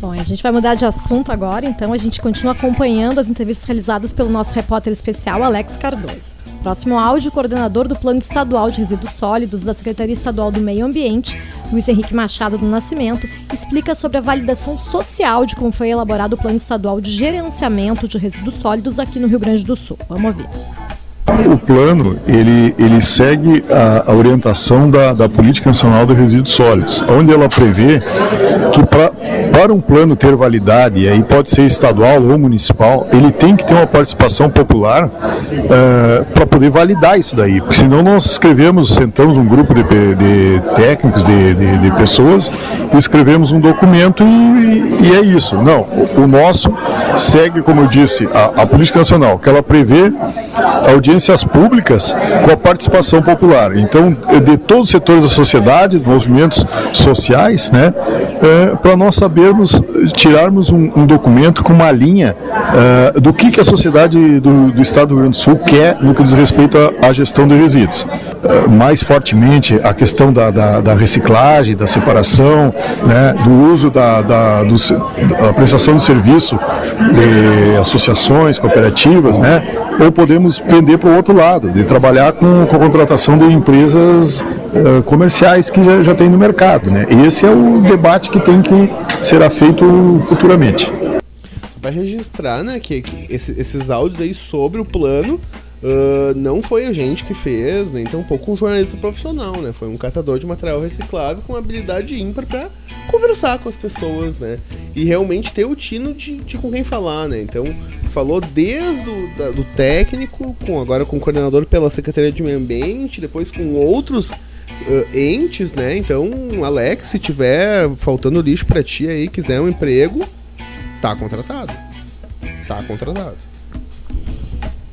Bom, a gente vai mudar de assunto agora, então a gente continua acompanhando as entrevistas realizadas pelo nosso repórter especial Alex Cardoso. Próximo áudio, o coordenador do Plano Estadual de Resíduos Sólidos da Secretaria Estadual do Meio Ambiente, Luiz Henrique Machado do Nascimento, explica sobre a validação social de como foi elaborado o Plano Estadual de Gerenciamento de Resíduos Sólidos aqui no Rio Grande do Sul. Vamos ouvir. O plano ele, ele segue a, a orientação da, da Política Nacional de Resíduos Sólidos, onde ela prevê que pra, para um plano ter validade, e aí pode ser estadual ou municipal, ele tem que ter uma participação popular para poder validar isso daí, porque senão nós escrevemos, sentamos um grupo de, de técnicos, de, de, de pessoas, escrevemos um documento e, e é isso. Não, o, nosso segue, como eu disse, a, a Política Nacional, que ela prevê audiências públicas com a participação popular. Então, de todos os setores da sociedade, dos movimentos sociais, né, para nós sabermos, tirarmos um, um documento com uma linha eh, do que, que a sociedade do, do Estado do Rio Grande do Sul quer no que diz respeito à, gestão de resíduos. Eh, mais fortemente a questão da, da, da reciclagem, da separação, né, do uso da, da, do da prestação de serviço de associações, cooperativas, né, ou podemos pender para o outro lado, de trabalhar com, com a contratação de empresas eh, comerciais que já, já tem no mercado. Né? Esse é o debate que tem que será feito futuramente. Vai registrar, né, que, que esse- esses áudios aí sobre o plano ah, não foi a gente que fez, nem tampouco um jornalista profissional, né? Foi um catador de material reciclável com habilidade ímpar pra conversar com as pessoas, né? E realmente ter o tino de, de com quem falar, né? Então, falou desde o da- do técnico, com agora com o coordenador pela Secretaria de Meio Ambiente, depois com outros ah, entes, né? Então, Alex, se tiver faltando lixo pra ti aí, quiser um emprego, tá contratado. Tá contratado.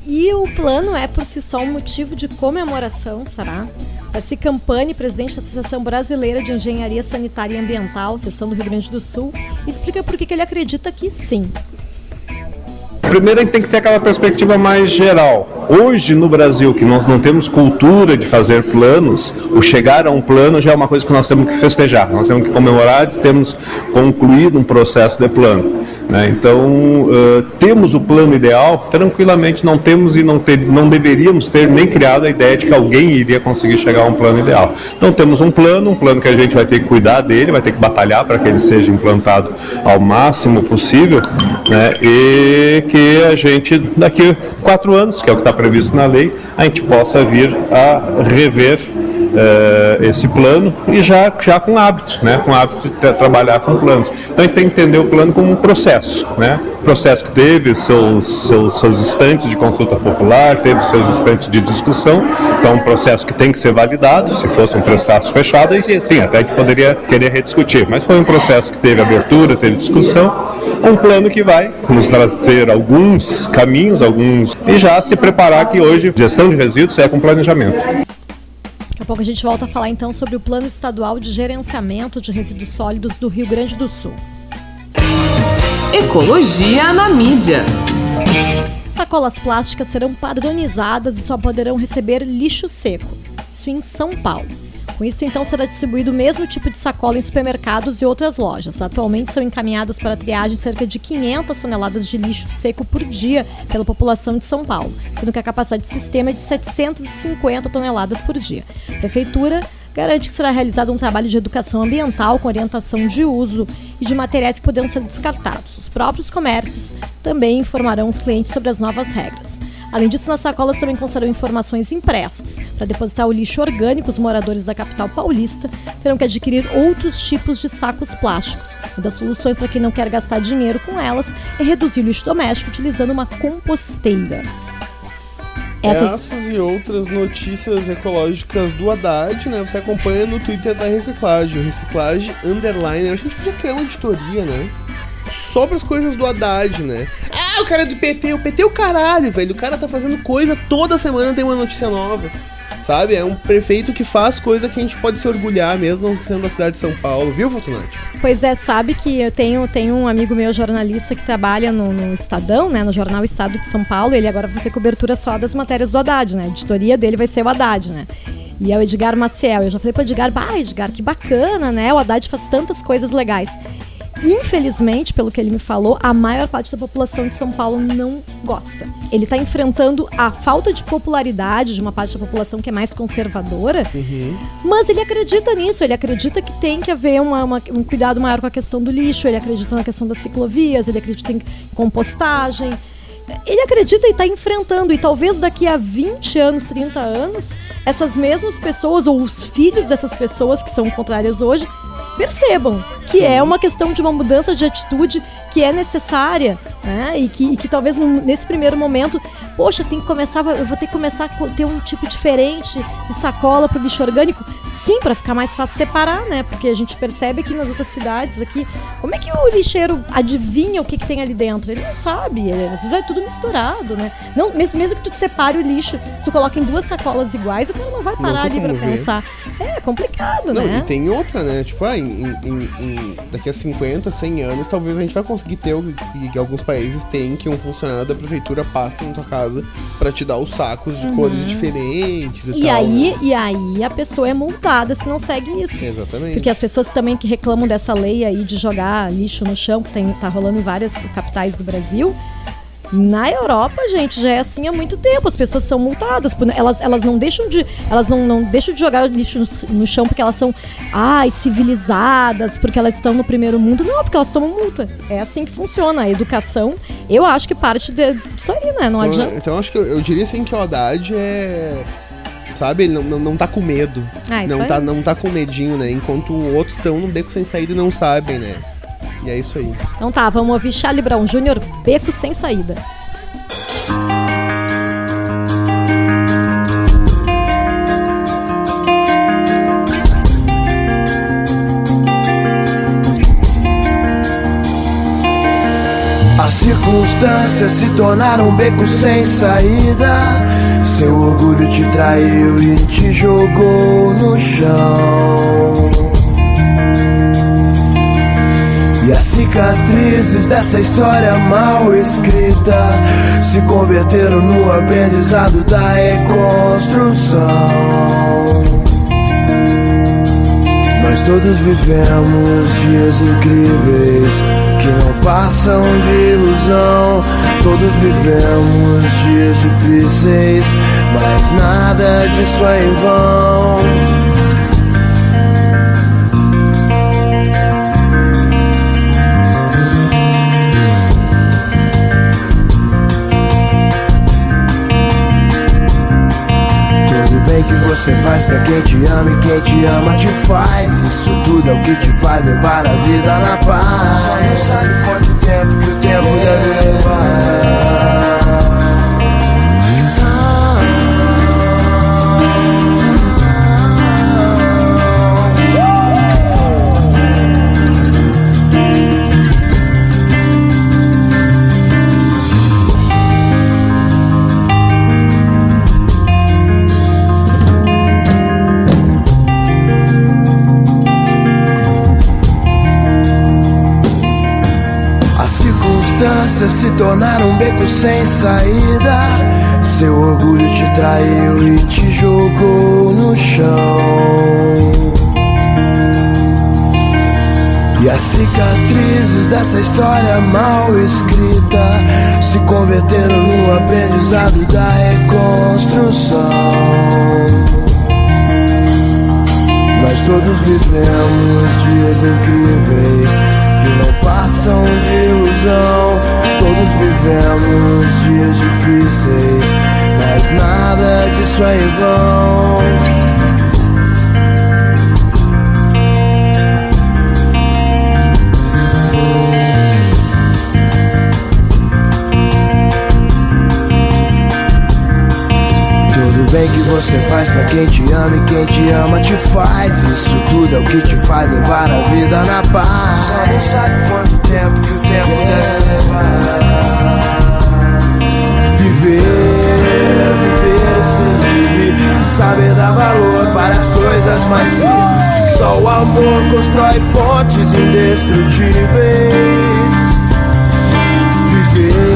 E o plano é por si só um motivo de comemoração, será? Darcy Campani, presidente da Associação Brasileira de Engenharia Sanitária e Ambiental, seção do Rio Grande do Sul, explica por que ele acredita que sim. Primeiro a gente tem que ter aquela perspectiva mais geral. Hoje no Brasil, que nós não temos cultura de fazer planos, o chegar a um plano já é uma coisa que nós temos que festejar, nós temos que comemorar de termos concluído um processo de plano. Né? Então, eh, temos o plano ideal, tranquilamente não temos e não, ter, não deveríamos ter nem criado a ideia de que alguém iria conseguir chegar a um plano ideal. Então, temos um plano, um plano que a gente vai ter que cuidar dele, vai ter que batalhar para que ele seja implantado ao máximo possível, né? e que a gente, daqui a quatro anos, que é o que está previsto na lei, a gente possa vir a rever eh, esse plano e já, já com hábito, né? com hábito de tra- trabalhar com planos. Então a gente tem que entender o plano como um processo, né? processo que teve seus, seus, seus instantes de consulta popular, teve seus instantes de discussão, então é um processo que tem que ser validado, se fosse um processo fechado, e sim, até gente poderia querer rediscutir, mas foi um processo que teve abertura, teve discussão, um plano que vai nos trazer alguns caminhos, alguns e já se preparar que hoje gestão de resíduos é com planejamento. Daqui a pouco a gente volta a falar então sobre o Plano Estadual de Gerenciamento de Resíduos Sólidos do Rio Grande do Sul. Ecologia na mídia. Sacolas plásticas serão padronizadas e só poderão receber lixo seco. Isso em São Paulo. Com isso, então, será distribuído o mesmo tipo de sacola em supermercados e outras lojas. Atualmente são encaminhadas para a triagem cerca de 500 toneladas de lixo seco por dia pela população de São Paulo, sendo que a capacidade do sistema é de 750 toneladas por dia. A Prefeitura garante que será realizado um trabalho de educação ambiental com orientação de uso e de materiais que poderão ser descartados. Os próprios comércios também informarão os clientes sobre as novas regras. Além disso, nas sacolas também constarão informações impressas. Para depositar o lixo orgânico, os moradores da capital paulista terão que adquirir outros tipos de sacos plásticos. Uma das soluções para quem não quer gastar dinheiro com elas é reduzir o lixo doméstico utilizando uma composteira. Essas- Essas e outras notícias ecológicas do Haddad, né? Você acompanha no Twitter da Reciclagem, Reciclagem Underline. Acho que a gente podia criar uma editoria, né? Sobre as coisas do Haddad, né? Ah, o cara é do PT, o PT é o caralho, velho. O cara tá fazendo coisa toda semana tem uma notícia nova. Sabe? É um prefeito que faz coisa que a gente pode se orgulhar, mesmo sendo da cidade de São Paulo, viu, Fortunati? Pois é, sabe que eu tenho, tenho um amigo meu jornalista que trabalha no, no Estadão, né, no jornal Estado de São Paulo. Ele agora vai fazer cobertura só das matérias do Haddad, né? A editoria dele vai ser o Haddad, né? E é o Edgar Maciel. Eu já falei pro Edgar, bah, Edgar, que bacana, né? O Haddad faz tantas coisas legais. Infelizmente, pelo que ele me falou, a maior parte da população de São Paulo não gosta. Ele está enfrentando a falta de popularidade de uma parte da população que é mais conservadora, mas ele acredita nisso, ele acredita que tem que haver uma- uma- um cuidado maior com a questão do lixo, ele acredita na questão das ciclovias, ele acredita em compostagem. Ele acredita e está enfrentando, e talvez daqui a 20 anos, 30 anos, essas mesmas pessoas, ou os filhos dessas pessoas que são contrárias hoje, percebam que é uma questão de uma mudança de atitude que é necessária, né? E que, e que talvez nesse primeiro momento, poxa, tem que começar, eu vou ter que começar a ter um tipo diferente de sacola para o lixo orgânico, sim, para ficar mais fácil separar, né? Porque a gente percebe aqui nas outras cidades aqui, como é que o lixeiro adivinha o que, que tem ali dentro? Ele não sabe, ele, às vezes é tudo misturado, né? Não, mesmo, mesmo que tu separe o lixo, se tu coloca em duas sacolas iguais, o cara não vai Não parar tem ali para pensar. É complicado, Não, né? e tem outra, né? Tipo, ah, em, em- em- daqui a 50, 100 anos, talvez a gente vai conseguir ter o que, que alguns países têm que um funcionário da prefeitura passa na tua casa pra te dar os sacos de Uhum. cores diferentes e, E tal. aí, né? e aí a pessoa é multada se não segue isso. Exatamente. Porque as pessoas também que reclamam dessa lei aí de jogar lixo no chão, que tem, tá rolando em várias capitais do Brasil. Na Europa, gente, já é assim há muito tempo. As pessoas são multadas. por- Elas, elas não deixam de. Elas não, não deixam de jogar lixo no, no chão porque elas são ai, civilizadas, porque elas estão no primeiro mundo. Não, porque elas tomam multa. É assim que funciona. A educação, eu acho que parte de- disso aí, né? Não Então, adianta. então acho que eu, eu diria assim que o Haddad é. Sabe, ele não, não, não tá com medo. Ah, isso não, aí. tá, não tá com medinho, né? Enquanto outros estão num beco sem saída e não sabem, né? E é isso aí. Então tá, vamos ouvir Charlie Brown Jr., Beco Sem Saída. As circunstâncias se tornaram um beco sem saída. Seu orgulho te traiu e te jogou no chão. Cicatrizes dessa história mal escrita se converteram no aprendizado da reconstrução. Nós todos vivemos dias incríveis que não passam de ilusão. Todos vivemos dias difíceis, mas nada disso é em vão. Que você faz pra quem te ama e quem te ama te faz. Isso tudo é o que te faz levar a vida na paz. Só não sabe quanto tempo que o tempo deve levar. Circunstâncias se tornaram um beco sem saída. Seu orgulho te traiu e te jogou no chão. E as cicatrizes dessa história mal escrita se converteram no aprendizado da reconstrução. Nós todos vivemos dias incríveis que não passam de ilusão. Todos vivemos dias difíceis, mas nada disso é em vão. Você faz pra quem te ama e quem te ama te faz. Isso tudo é o que te faz levar a vida na paz. Só não sabe quanto tempo que o tempo deve levar. Viver, viver, ser livre. Saber dar valor para as coisas mais simples. Só o amor constrói pontes indestrutíveis. Viver,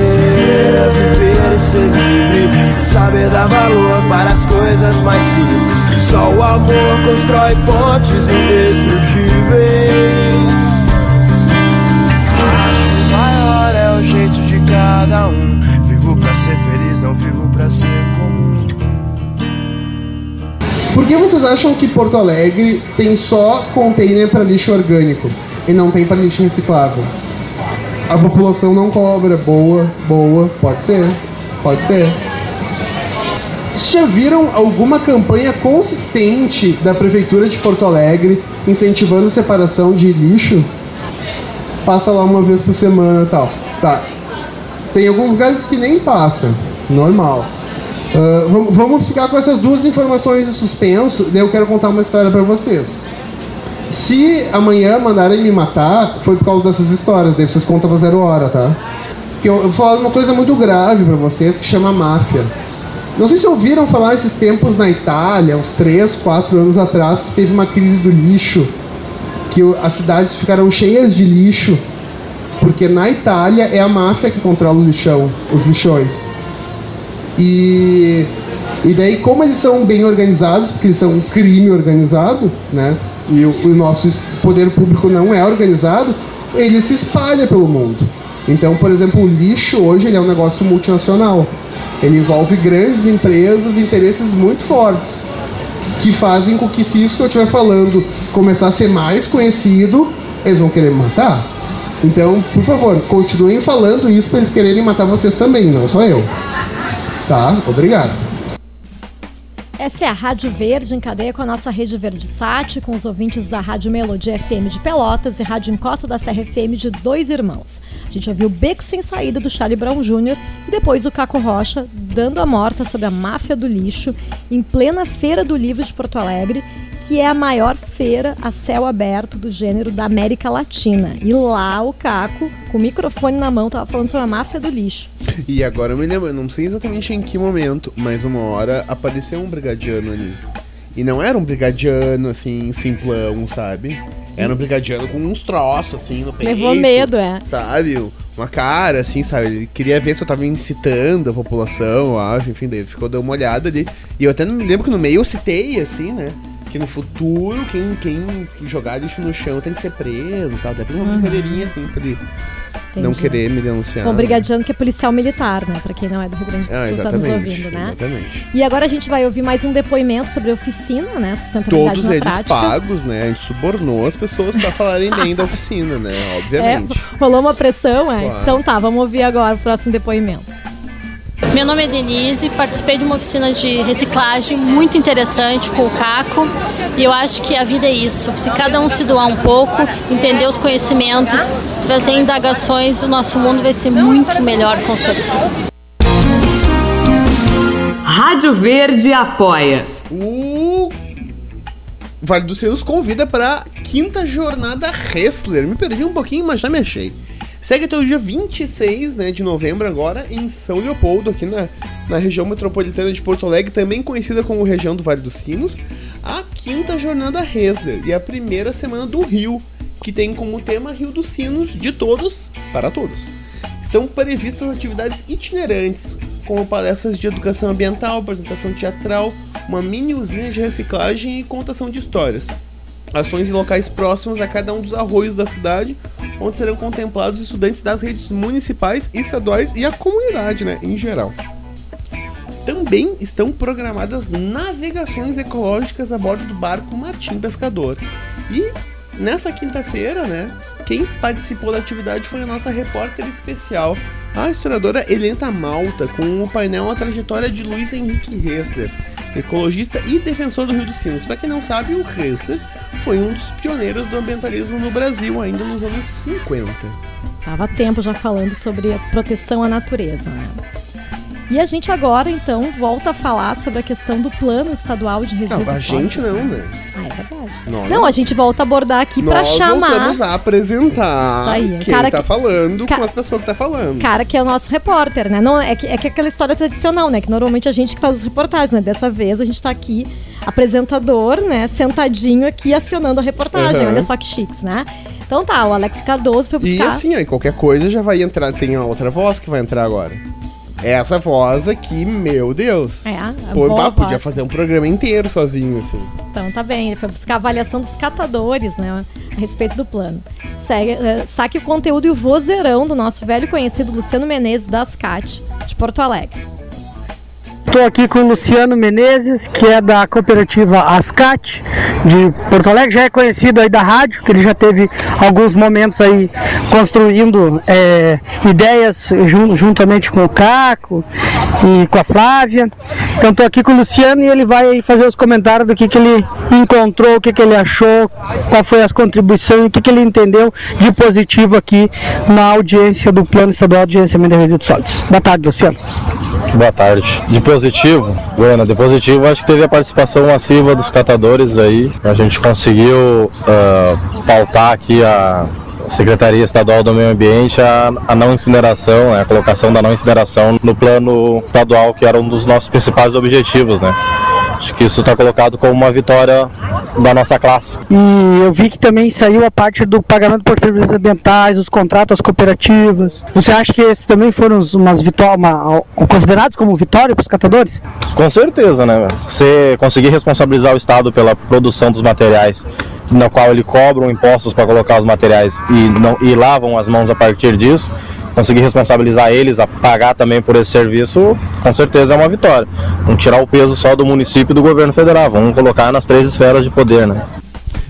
viver ser livre. Saber dar valor para as coisas mais simples. Só o amor constrói pontes indestrutíveis. Acho que o maior é o jeito de cada um. Vivo pra ser feliz, não vivo pra ser comum. Por que vocês acham que Porto Alegre tem só container para lixo orgânico e não tem para lixo reciclável? A população não cobra. Boa, boa. Pode ser. Pode ser. Já viram alguma campanha consistente da Prefeitura de Porto Alegre incentivando a separação de lixo? Passa lá uma vez por semana e tal. Tá. Tem alguns lugares que nem passa. Normal. Ah, vamos, ficar com essas duas informações em suspenso, daí eu quero contar uma história pra vocês. Se amanhã mandarem me matar, foi por causa dessas histórias, daí vocês contam pra zero hora, tá? Porque eu, eu vou falar uma coisa muito grave pra vocês que chama máfia. Não sei se ouviram falar esses tempos na Itália, uns 3, 4 anos atrás, que teve uma crise do lixo, que as cidades ficaram cheias de lixo, porque na Itália é a máfia que controla o lixão, os lixões. E, e daí, como eles são bem organizados, porque eles são um crime organizado, né? E o, o nosso poder público não é organizado, ele se espalha pelo mundo. Então, por exemplo, o lixo hoje ele é um negócio multinacional. Ele envolve grandes empresas e interesses muito fortes que fazem com que, se isso que eu estiver falando começar a ser mais conhecido, eles vão querer me matar. Então, por favor, continuem falando isso para eles quererem matar vocês também, não só eu. Tá? Obrigado. Essa é a Rádio Verde em cadeia com a nossa rede Verde Sat, com os ouvintes da Rádio Melodia FM de Pelotas e Rádio Encosta da Serra FM de Dois Irmãos. A gente ouviu Beco Sem Saída do Charlie Brown Jr. e depois o Caco Rocha dando a morta sobre a máfia do lixo em plena Feira do Livro de Porto Alegre, que é a maior feira a céu aberto do gênero da América Latina. E lá o Caco, com o microfone na mão, tava falando sobre a máfia do lixo. E agora eu me lembro, eu não sei exatamente em que momento, mas uma hora apareceu um brigadiano ali. E não era um brigadiano assim, simplão, sabe? Era um brigadiano com uns troços assim no peito. Levou medo, é. Sabe? Uma cara assim, sabe? Ele queria ver se eu tava incitando a população, eu acho. Enfim, daí ficou, deu uma olhada ali. E eu até não me lembro que no meio eu citei, assim, né? Que no futuro, quem, quem jogar lixo no chão tem que ser preso e tal. Deve ter uma Uhum. brincadeirinha assim pra ele não Entendi. querer me denunciar. Bom, brigadiano que é policial militar, né? Pra quem não é do Rio Grande do Sul, Ah, tá nos ouvindo, né? Exatamente. E agora a gente vai ouvir mais um depoimento sobre a oficina, né? Sustentabilidade Todos eles prática. pagos, né? A gente subornou as pessoas pra falarem bem da oficina, né? Obviamente. É, rolou uma pressão, é? Claro. Então tá, vamos ouvir agora o próximo depoimento. Meu nome é Denise, participei de uma oficina de reciclagem muito interessante com o Caco e eu acho que a vida é isso. Se cada um se doar um pouco, entender os conhecimentos, trazer indagações, o nosso mundo vai ser muito melhor com certeza. Rádio Verde apoia. O Vale dos Sinos convida pra quinta jornada Hessler. Me perdi um pouquinho, mas já me achei. Segue até o dia 26 né, de novembro agora em São Leopoldo, aqui na, na região metropolitana de Porto Alegre, também conhecida como região do Vale dos Sinos, a quinta jornada Hessler e a primeira semana do Rio, que tem como tema Rio dos Sinos de todos para todos. Estão previstas atividades itinerantes, como palestras de educação ambiental, apresentação teatral, uma mini usina de reciclagem e contação de histórias. Ações em locais próximos a cada um dos arroios da cidade, onde serão contemplados estudantes das redes municipais, estaduais e a comunidade, né, em geral. Também estão programadas navegações ecológicas a bordo do barco Martim Pescador. E nessa quinta-feira, né, quem participou da atividade foi a nossa repórter especial, A historiadora Helena Malta, com o painel A Trajetória de Luiz Henrique Hessler, ecologista e defensor do Rio dos Sinos. Para quem não sabe, o Hessler foi um dos pioneiros do ambientalismo no Brasil, ainda nos anos 50. Tava tempo já falando sobre a proteção à natureza. Né? E a gente agora, então, volta a falar sobre a questão do plano estadual de resíduos Não, a gente não, né? Ah, é verdade. Nós, Não, a gente volta a abordar aqui pra nós chamar. voltamos a apresentar Isso aí, quem cara tá que- falando ca- com as pessoas que tá falando. Cara que é o nosso repórter, né? Não, é, que, é que aquela história tradicional, né? Que normalmente a gente que faz as reportagens, né? Dessa vez a gente tá aqui, apresentador, né? Sentadinho aqui, acionando a reportagem. Uhum. Olha só que chiques, né? Então tá, o Alex Cardoso foi E buscar... assim, ó, e qualquer coisa já vai entrar. Tem a outra voz que vai entrar agora. Essa voz aqui, meu Deus. É, Pô, bah, podia fazer um programa inteiro sozinho, assim. Então tá bem, ele foi buscar a avaliação dos catadores, né, a respeito do plano. Segue, eh, saque o conteúdo e o vozeirão do nosso velho conhecido Luciano Menezes da Ascat, de Porto Alegre. Estou aqui com o Luciano Menezes, que é da cooperativa Ascat de Porto Alegre, já é conhecido aí da rádio, que ele já teve alguns momentos aí construindo é, ideias jun- juntamente com o Caco e com a Flávia. Então estou aqui com o Luciano e ele vai fazer os comentários do que, que ele encontrou, o que, que ele achou, qual foi as contribuições o que, que ele entendeu de positivo aqui na audiência do Plano Estadual de Gerenciamento de Resíduos Sólidos. Boa tarde, Luciano. Boa tarde. De positivo, bueno, de positivo acho que teve a participação massiva dos catadores aí. A gente conseguiu ah, pautar aqui a Secretaria Estadual do Meio Ambiente a, a não incineração, né, a colocação da não incineração no plano estadual, que era um dos nossos principais objetivos, né. Acho que isso está colocado como uma vitória da nossa classe. E eu vi que também saiu a parte do pagamento por serviços ambientais, os contratos cooperativas. Você acha que esses também foram umas vitórias, considerados como vitória para os catadores? Com certeza, né? Você conseguir responsabilizar o Estado pela produção dos materiais, na qual ele cobra impostos para colocar os materiais e, não, e lavam as mãos a partir disso, conseguir responsabilizar eles a pagar também por esse serviço, com certeza é uma vitória. Não tirar o peso só do município e do governo federal, vamos colocar nas três esferas de poder, né?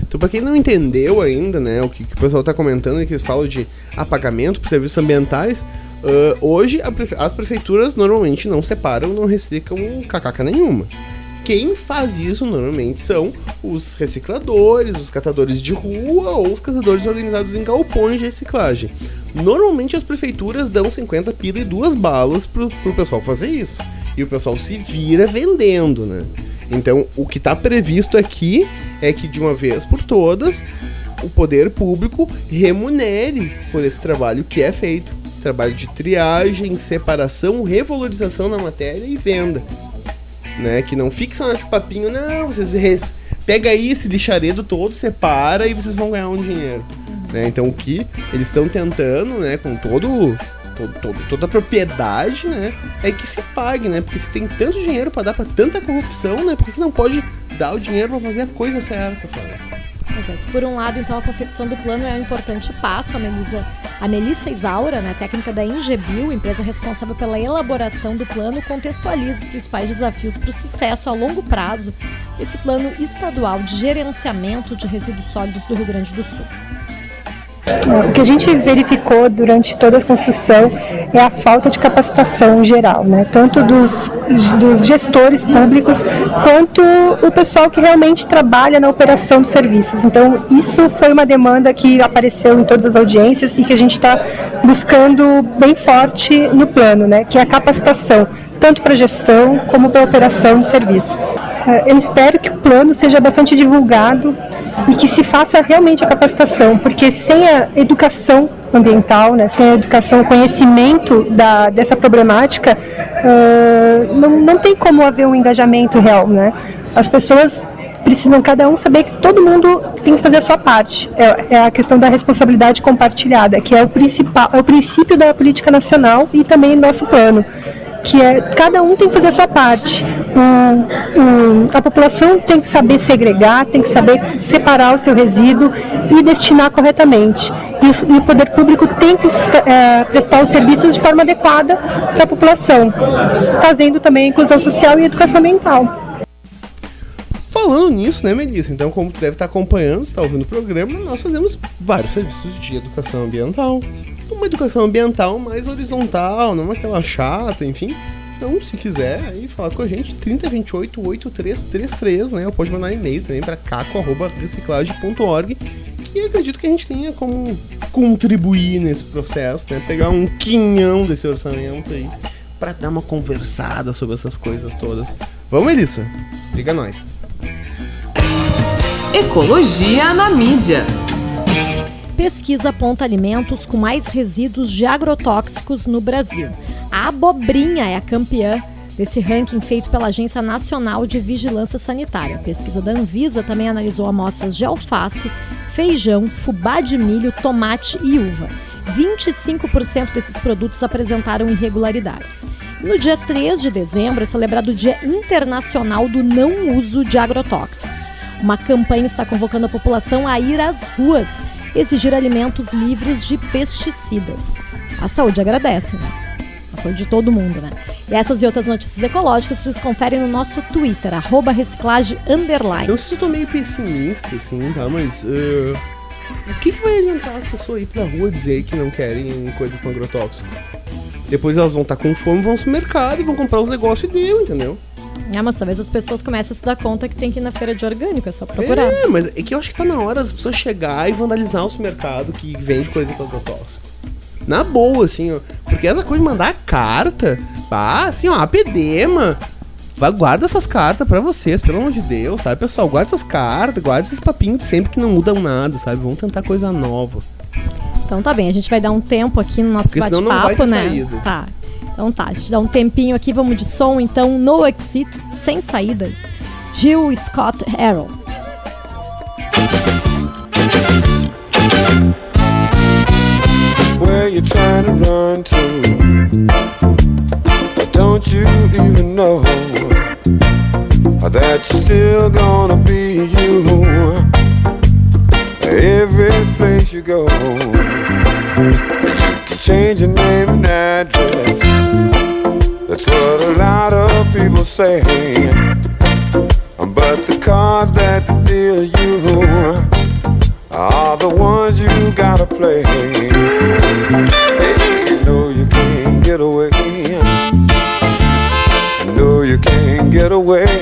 Então, pra quem não entendeu ainda, né, o que, que o pessoal tá comentando, que eles falam de apagamento por serviços ambientais, ah, hoje prefe- as prefeituras normalmente não separam, não reciclam cacaca nenhuma. Quem faz isso normalmente são os recicladores, os catadores de rua ou os catadores organizados em galpões de reciclagem. Normalmente as prefeituras dão 50 pila e duas balas pro, pro pessoal fazer isso. E o pessoal se vira vendendo, né? Então, o que está previsto aqui é que de uma vez por todas o poder público remunere por esse trabalho que é feito. Trabalho de triagem, separação, revalorização da matéria e venda. Né? Que não só nesse papinho, não, vocês res... pega aí esse lixaredo todo, separa e vocês vão ganhar um dinheiro. Né? Então o que eles estão tentando, né, com todo, todo, todo- toda a propriedade, né, é que se pague, né? Porque se tem tanto dinheiro para dar para tanta corrupção, né, por que não pode dar o dinheiro para fazer a coisa certa, cara? É, por um lado, então, a confecção do plano é um importante passo, a Melissa, a Melissa Isaura, né, técnica da Ingebio, empresa responsável pela elaboração do plano, contextualiza os principais desafios para o sucesso a longo prazo desse plano estadual de gerenciamento de resíduos sólidos do Rio Grande do Sul. O que a gente verificou durante toda a construção é a falta de capacitação em geral, né? tanto dos, dos gestores públicos quanto o pessoal que realmente trabalha na operação dos serviços. Então, isso foi uma demanda que apareceu em todas as audiências e que a gente está buscando bem forte no plano, né? que é a capacitação, tanto para gestão como para operação dos serviços. Eh, Eu espero que o plano seja bastante divulgado e que se faça realmente a capacitação, porque sem a educação ambiental, né, sem a educação, o conhecimento da, dessa problemática, ah, não, não tem como haver um engajamento real. Né? As pessoas precisam cada um saber que todo mundo tem que fazer a sua parte. É, é a questão da responsabilidade compartilhada, que é o principal, é o princípio da política nacional e também nosso plano que é cada um tem que fazer a sua parte. O- o- a população tem que saber segregar, tem que saber separar o seu resíduo e destinar corretamente. E, e o poder público tem que eh, prestar os serviços de forma adequada para a população, fazendo também a inclusão social e educação ambiental. Falando nisso, né, Melissa? Então, como tu deve estar acompanhando, está ouvindo o programa, nós fazemos vários serviços de educação ambiental. Uma educação ambiental mais horizontal, não aquela chata, enfim. Então, se quiser, aí falar com a gente, 3028 8333, né? Ou pode mandar e-mail também para caco.reciclagem.org. Eu acredito que a gente tenha como contribuir nesse processo, né? Pegar um quinhão desse orçamento aí para dar uma conversada sobre essas coisas todas. Vamos, Melissa? Liga nós. Ecologia na mídia. Pesquisa aponta alimentos com mais resíduos de agrotóxicos no Brasil. A abobrinha é a campeã desse ranking feito pela Agência Nacional de Vigilância Sanitária. A pesquisa da Anvisa também analisou amostras de alface, feijão, fubá de milho, tomate e uva. 25% desses produtos apresentaram irregularidades. No dia 3 de dezembro é celebrado o Dia Internacional do Não Uso de Agrotóxicos. Uma campanha está convocando a população a ir às ruas exigir alimentos livres de pesticidas. A saúde agradece, né? A saúde de todo mundo, né? E essas e outras notícias ecológicas vocês conferem no nosso Twitter, arroba reciclagem underline. Não sei se eu tô meio pessimista, assim, tá? Mas. eh, o que, que vai adiantar as pessoas ir pra rua dizer que não querem coisa com agrotóxico? Depois elas vão estar com fome, vão ao supermercado e vão comprar os negócios e deu, entendeu? Ah, mas talvez as pessoas comecem a se dar conta que tem que ir na feira de orgânico, é só procurar. É, mas é que eu acho que tá na hora das pessoas chegar e vandalizar o supermercado que vende coisa com agrotóxico. Na boa, assim, ó. Porque essa coisa de mandar carta, ah, assim, ó, apedema. Vai, guarda essas cartas pra vocês, pelo amor de Deus, sabe, pessoal? Guarda essas cartas, guarda esses papinhos sempre que não mudam nada, sabe? Vamos tentar coisa nova. Então tá bem, a gente vai dar um tempo aqui no nosso bate-papo, né? saída. Tá. Então tá, dá um tempinho aqui, vamos de som, então, No Exit, sem saída. Jill Scott Harrell. where you trying to run to? Don't you even know that you're still gonna be you? Every place you go, change your name and address. That's what a lot of people say. But the cards that they deal you are the ones you gotta play. Hey, you know you can't get away. No, you can't get away.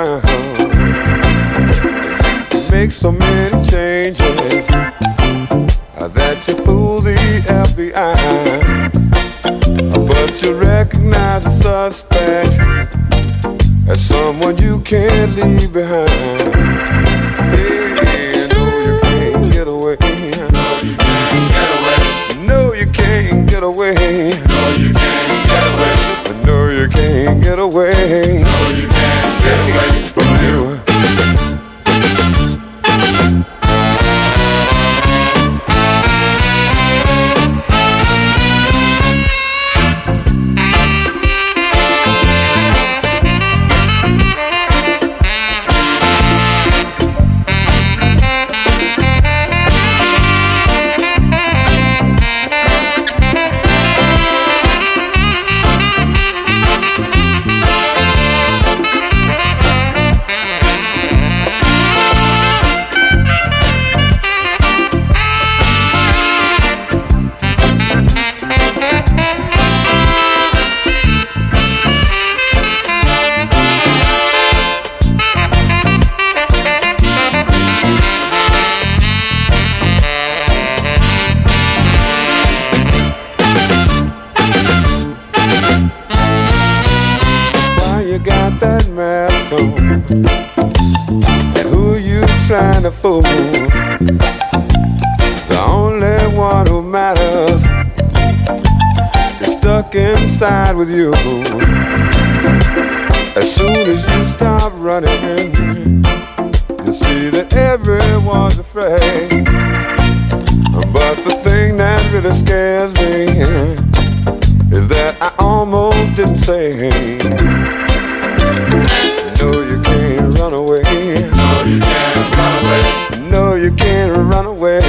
Underground. Make so many changes uh, that you fool the FBI. But you recognize the suspect as someone you can't leave behind. No, you can't get away. No, you can't get away. No, you can't get away. No, you can't get away. No, you can't get away. No, you can't Thank. trouble. As soon as you stop running, you see that everyone's afraid. But the thing that really scares me is that I almost didn't say. No, you can't run away. No, you can't run away. No, you can't run away.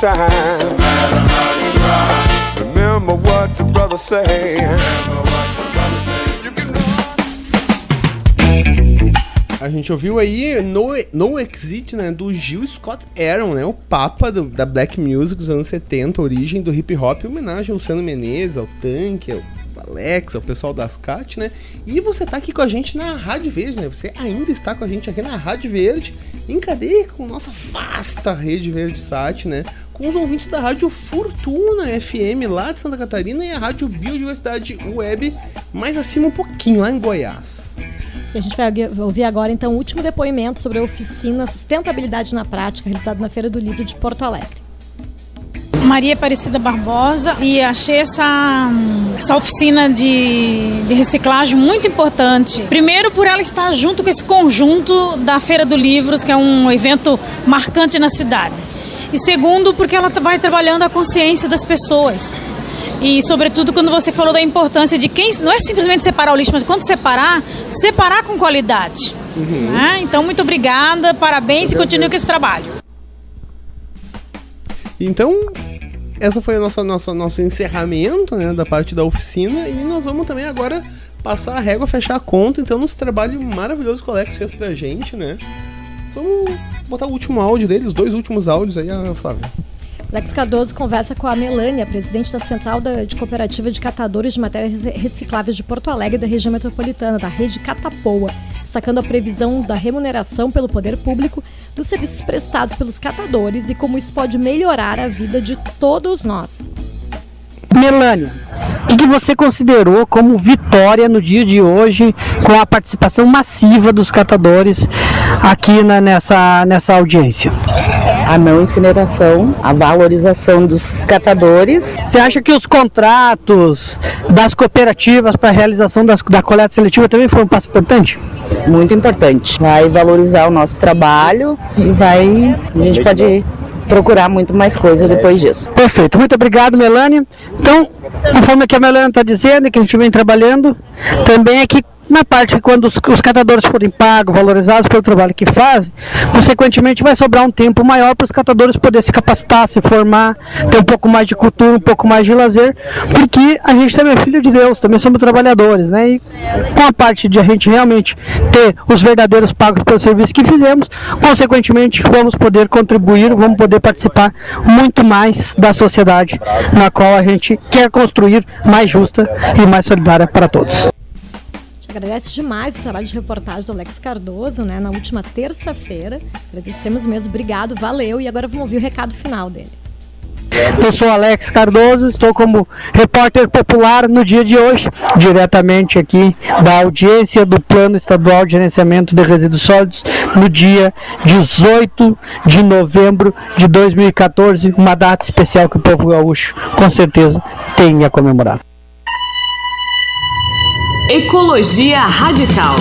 Try. Remember what the brother say. A gente ouviu aí No, no Exit, né, do Gil Scott Aaron, né, o papa do- da Black Music dos anos 70, origem do hip hop, em homenagem ao Luciano Menezes, ao Tank, ao Alex, ao pessoal das CAT, né? E você tá aqui com a gente na Rádio Verde, né? Você ainda está com a gente aqui na Rádio Verde, em cadeia com nossa vasta rede Verde Sat, né? Com os ouvintes da Rádio Fortuna FM lá de Santa Catarina e a Rádio Biodiversidade Web mais acima um pouquinho, lá em Goiás. E a gente vai ouvir agora, então, o último depoimento sobre a oficina Sustentabilidade na Prática, realizado na Feira do Livro de Porto Alegre. Maria Aparecida Barbosa e achei essa, essa oficina de, de reciclagem muito importante. Primeiro, por ela estar junto com esse conjunto da Feira do Livros, que é um evento marcante na cidade. E segundo, porque ela vai trabalhando a consciência das pessoas. E, sobretudo, quando você falou da importância de quem. Não é simplesmente separar o lixo, mas quando separar, separar com qualidade. né? Então, muito obrigada, parabéns e continue com esse trabalho. Então, essa foi o nosso, nosso, nosso encerramento né, da parte da oficina e nós vamos também agora passar a régua, fechar a conta, então, nesse trabalho maravilhoso que o Alex fez pra gente, né? Vamos botar o último áudio dele, os dois últimos áudios aí, a Flávia. Alex Cardoso conversa com a Melânia, presidente da Central de Cooperativa de Catadores de Matérias Recicláveis de Porto Alegre da região metropolitana, da rede Catapoa, destacando a previsão da remuneração pelo poder público dos serviços prestados pelos catadores e como isso pode melhorar a vida de todos nós. Melânia, o que, que você considerou como vitória no dia de hoje com a participação massiva dos catadores aqui na- nessa, nessa audiência? A não incineração, a valorização dos catadores. Você acha que os contratos das cooperativas para a realização das- da coleta seletiva também foi um passo importante? Muito importante. Vai valorizar o nosso trabalho e vai. A gente pode procurar muito mais coisa depois disso. Perfeito, muito obrigado, Melânia. Então, conforme que a Melânia está dizendo e que a gente vem trabalhando, também é que na parte que quando os, os catadores forem pagos, valorizados pelo trabalho que fazem, consequentemente vai sobrar um tempo maior para os catadores poderem se capacitar, se formar, ter um pouco mais de cultura, um pouco mais de lazer, porque a gente também é filho de Deus, também somos trabalhadores, né? E com a parte de a gente realmente ter os verdadeiros pagos pelo serviço que fizemos, consequentemente vamos poder contribuir, vamos poder participar muito mais da sociedade na qual a gente quer construir mais justa e mais solidária para todos. Agradece demais o trabalho de reportagem do Alex Cardoso, né, na última terça-feira. Agradecemos mesmo, obrigado, valeu. E agora vamos ouvir o recado final dele. Eu sou Alex Cardoso, estou como repórter popular no dia de hoje, diretamente aqui da audiência do Plano Estadual de Gerenciamento de Resíduos Sólidos, no dia 18 de novembro de 2014, uma data especial que o povo gaúcho com certeza tem a comemorar. Ecologia Radical.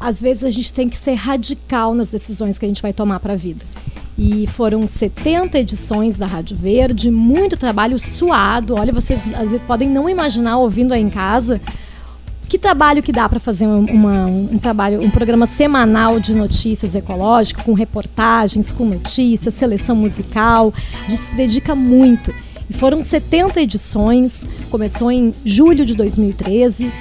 Às vezes a gente tem que ser radical nas decisões que a gente vai tomar para a vida. E foram 70 edições da Rádio Verde, muito trabalho suado. Olha, vocês vezes podem não imaginar ouvindo aí em casa que trabalho que dá para fazer um, uma- um trabalho, um programa semanal de notícias ecológico, com reportagens, com notícias, seleção musical. A gente se dedica muito. E foram 70 edições, começou em julho de 2013.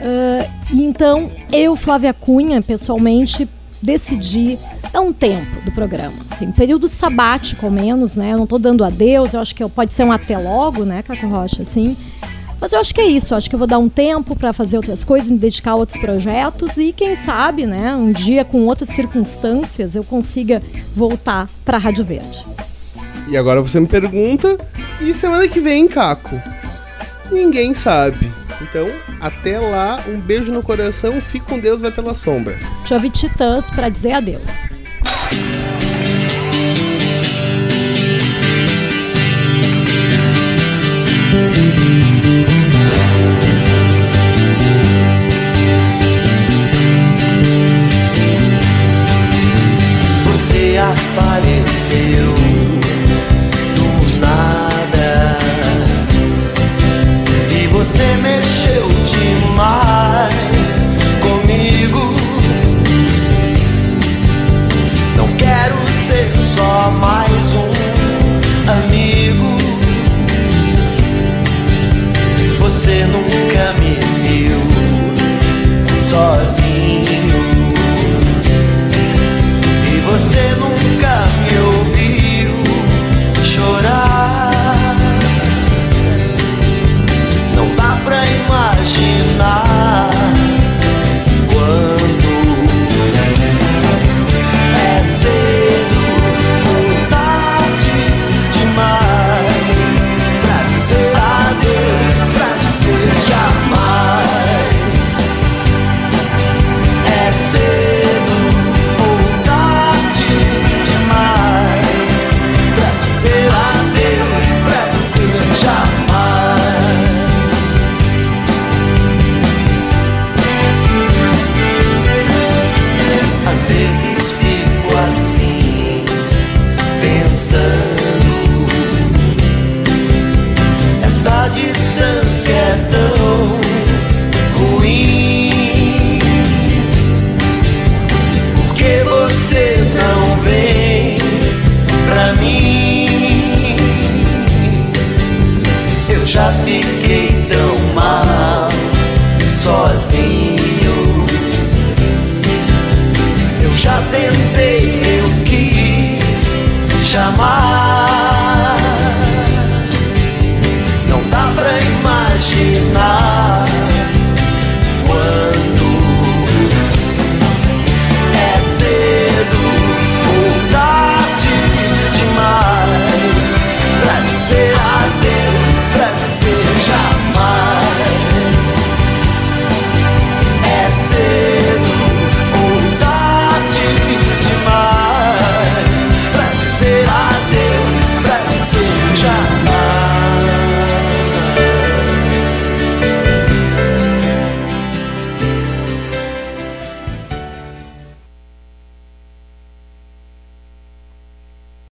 Ah, e então, eu, Flávia Cunha, pessoalmente, decidi dar um tempo do programa. Assim, período sabático, ao menos, né? Eu não estou dando adeus, eu acho que pode ser um até logo, né, Caco Rocha, assim. Mas eu acho que é isso, eu acho que eu vou dar um tempo para fazer outras coisas, me dedicar a outros projetos e quem sabe, né, um dia com outras circunstâncias eu consiga voltar para a Rádio Verde. E agora você me pergunta, e semana que vem, Caco? Ninguém sabe. Então, até lá, um beijo no coração, fique com Deus, vai pela sombra. Deixa eu ouvir Titãs para dizer adeus. Você apareceu demais.